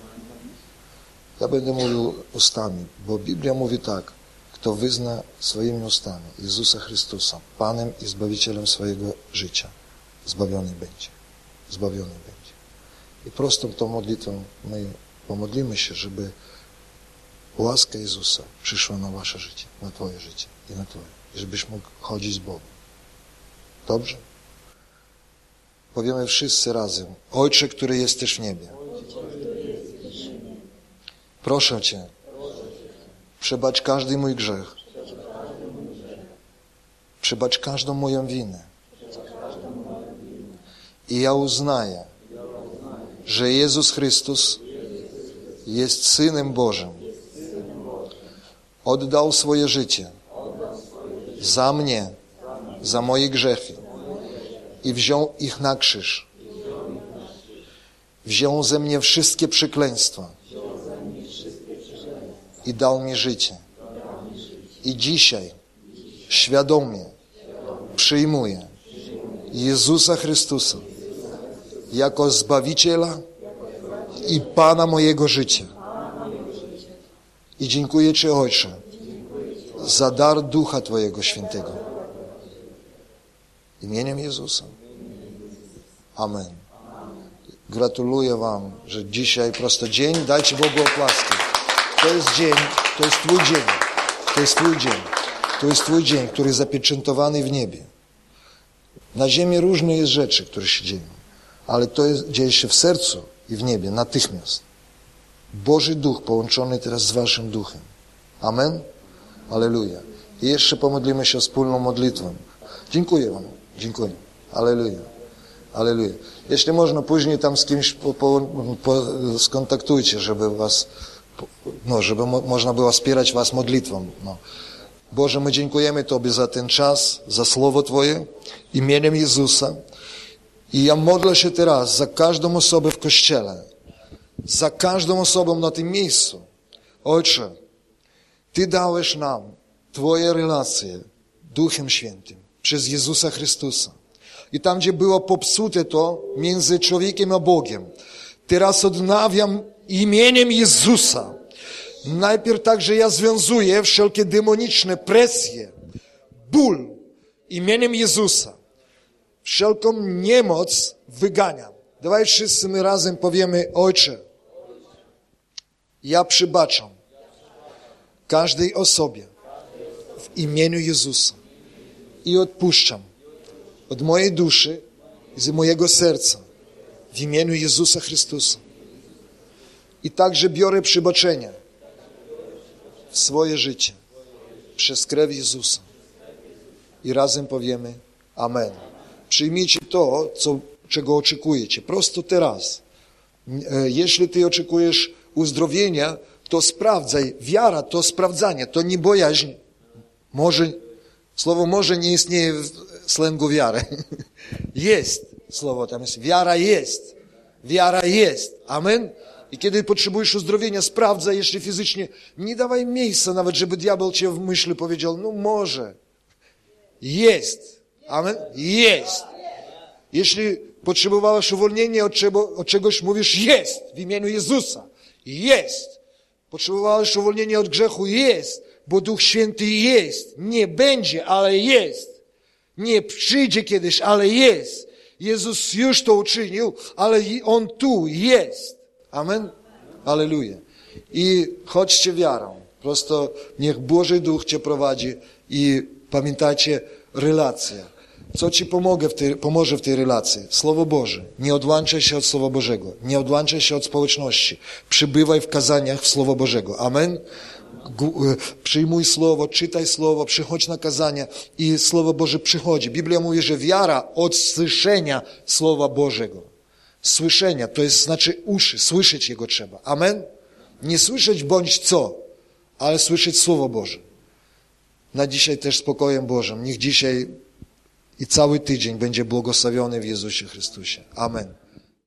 Ja będę mówił ustami, bo Biblia mówi tak, kto wyzna swoimi ustami Jezusa Chrystusa Panem i Zbawicielem swojego życia, zbawiony będzie. Zbawiony będzie. I prostą tą modlitwą my pomodlimy się, żeby łaska Jezusa przyszła na wasze życie, na twoje życie i na twoje. I żebyś mógł chodzić z Bogiem. Dobrze? Powiemy wszyscy razem. Ojcze, który jesteś w niebie. Proszę Cię, Przebacz każdy mój grzech. Przebacz każdą moją winę. I ja uznaję, że Jezus Chrystus jest Synem Bożym. Oddał swoje życie za mnie, za moje grzechy i wziął ich na krzyż. Wziął ze mnie wszystkie przekleństwa i dał mi życie. I dzisiaj świadomie przyjmuję Jezusa Chrystusa jako Zbawiciela i Pana mojego życia. I dziękuję Ci, Ojcze, za dar Ducha Twojego Świętego. Imieniem Jezusa. Amen. Gratuluję Wam, że dzisiaj prosto dzień. Dajcie Bogu oklaski. To jest dzień, to jest Twój dzień. To jest Twój dzień. To jest Twój dzień, który jest zapieczętowany w niebie. Na ziemi różne jest rzeczy, które się dzieją, ale to jest, dzieje się w sercu i w niebie, natychmiast. Boży Duch połączony teraz z Waszym Duchem. Amen? Aleluja. I jeszcze pomodlimy się wspólną modlitwą. Dziękuję Wam. Dziękuję. Aleluja. Aleluja. Jeśli można, później tam z kimś po, po, po, skontaktujcie, żeby Was no, żeby mo można było wspierać Was modlitwą. No. Boże, my dziękujemy Tobie za ten czas, za Słowo Twoje, imieniem Jezusa. I ja modlę się teraz za każdą osobę w Kościele, za każdą osobą na tym miejscu. Ojcze, Ty dałeś nam Twoje relacje Duchem Świętym przez Jezusa Chrystusa. i tam, gdzie było popsute to między człowiekiem a Bogiem. Teraz odnawiam imieniem Jezusa. Najpierw także ja związuję wszelkie demoniczne presje, ból imieniem Jezusa. Wszelką niemoc wyganiam. Dawaj wszyscy my razem powiemy, Ojcze, ja przybaczam każdej osobie w imieniu Jezusa i odpuszczam od mojej duszy i z mojego serca w imieniu Jezusa Chrystusa. I także biorę przybaczenie w swoje życie przez krew Jezusa. I razem powiemy Amen. Przyjmijcie to, co, czego oczekujecie. Prosto teraz. E, jeśli ty oczekujesz uzdrowienia, to sprawdzaj. Wiara to sprawdzanie, to nie bojaźń. Może, słowo może nie istnieje w slangu wiary. Jest słowo tam jest. Wiara jest. Wiara jest. Amen. I kiedy potrzebujesz uzdrowienia, sprawdzaj jeszcze fizycznie. Nie dawaj miejsca nawet, żeby diabeł cię w myśli powiedział, no może. Jest. Amen. Jest. Jeśli potrzebowałeś uwolnienia od, czego, od czegoś, mówisz jest w imieniu Jezusa. Jest. Potrzebowałeś uwolnienia od grzechu? Jest. Bo Duch Święty jest. Nie będzie, ale jest. Nie przyjdzie kiedyś, ale jest. Jezus już to uczynił, ale On tu jest. Amen? Aleluja. I chodźcie wiarą. Prosto niech Boży Duch Cię prowadzi i pamiętajcie, relacja. Co Ci pomogę w tej, pomoże w tej relacji? Słowo Boże. Nie odłączaj się od Słowa Bożego. Nie odłączaj się od społeczności. Przybywaj w kazaniach w Słowo Bożego. Amen? Przyjmuj Słowo, czytaj Słowo, przychodź na kazania i Słowo Boże przychodzi. Biblia mówi, że wiara od słyszenia Słowa Bożego. Słyszenia, to jest znaczy uszy, słyszeć Jego trzeba. Amen? Nie słyszeć bądź co, ale słyszeć Słowo Boże. Na dzisiaj też spokojem Bożym. Niech dzisiaj i cały tydzień będzie błogosławiony w Jezusie Chrystusie. Amen.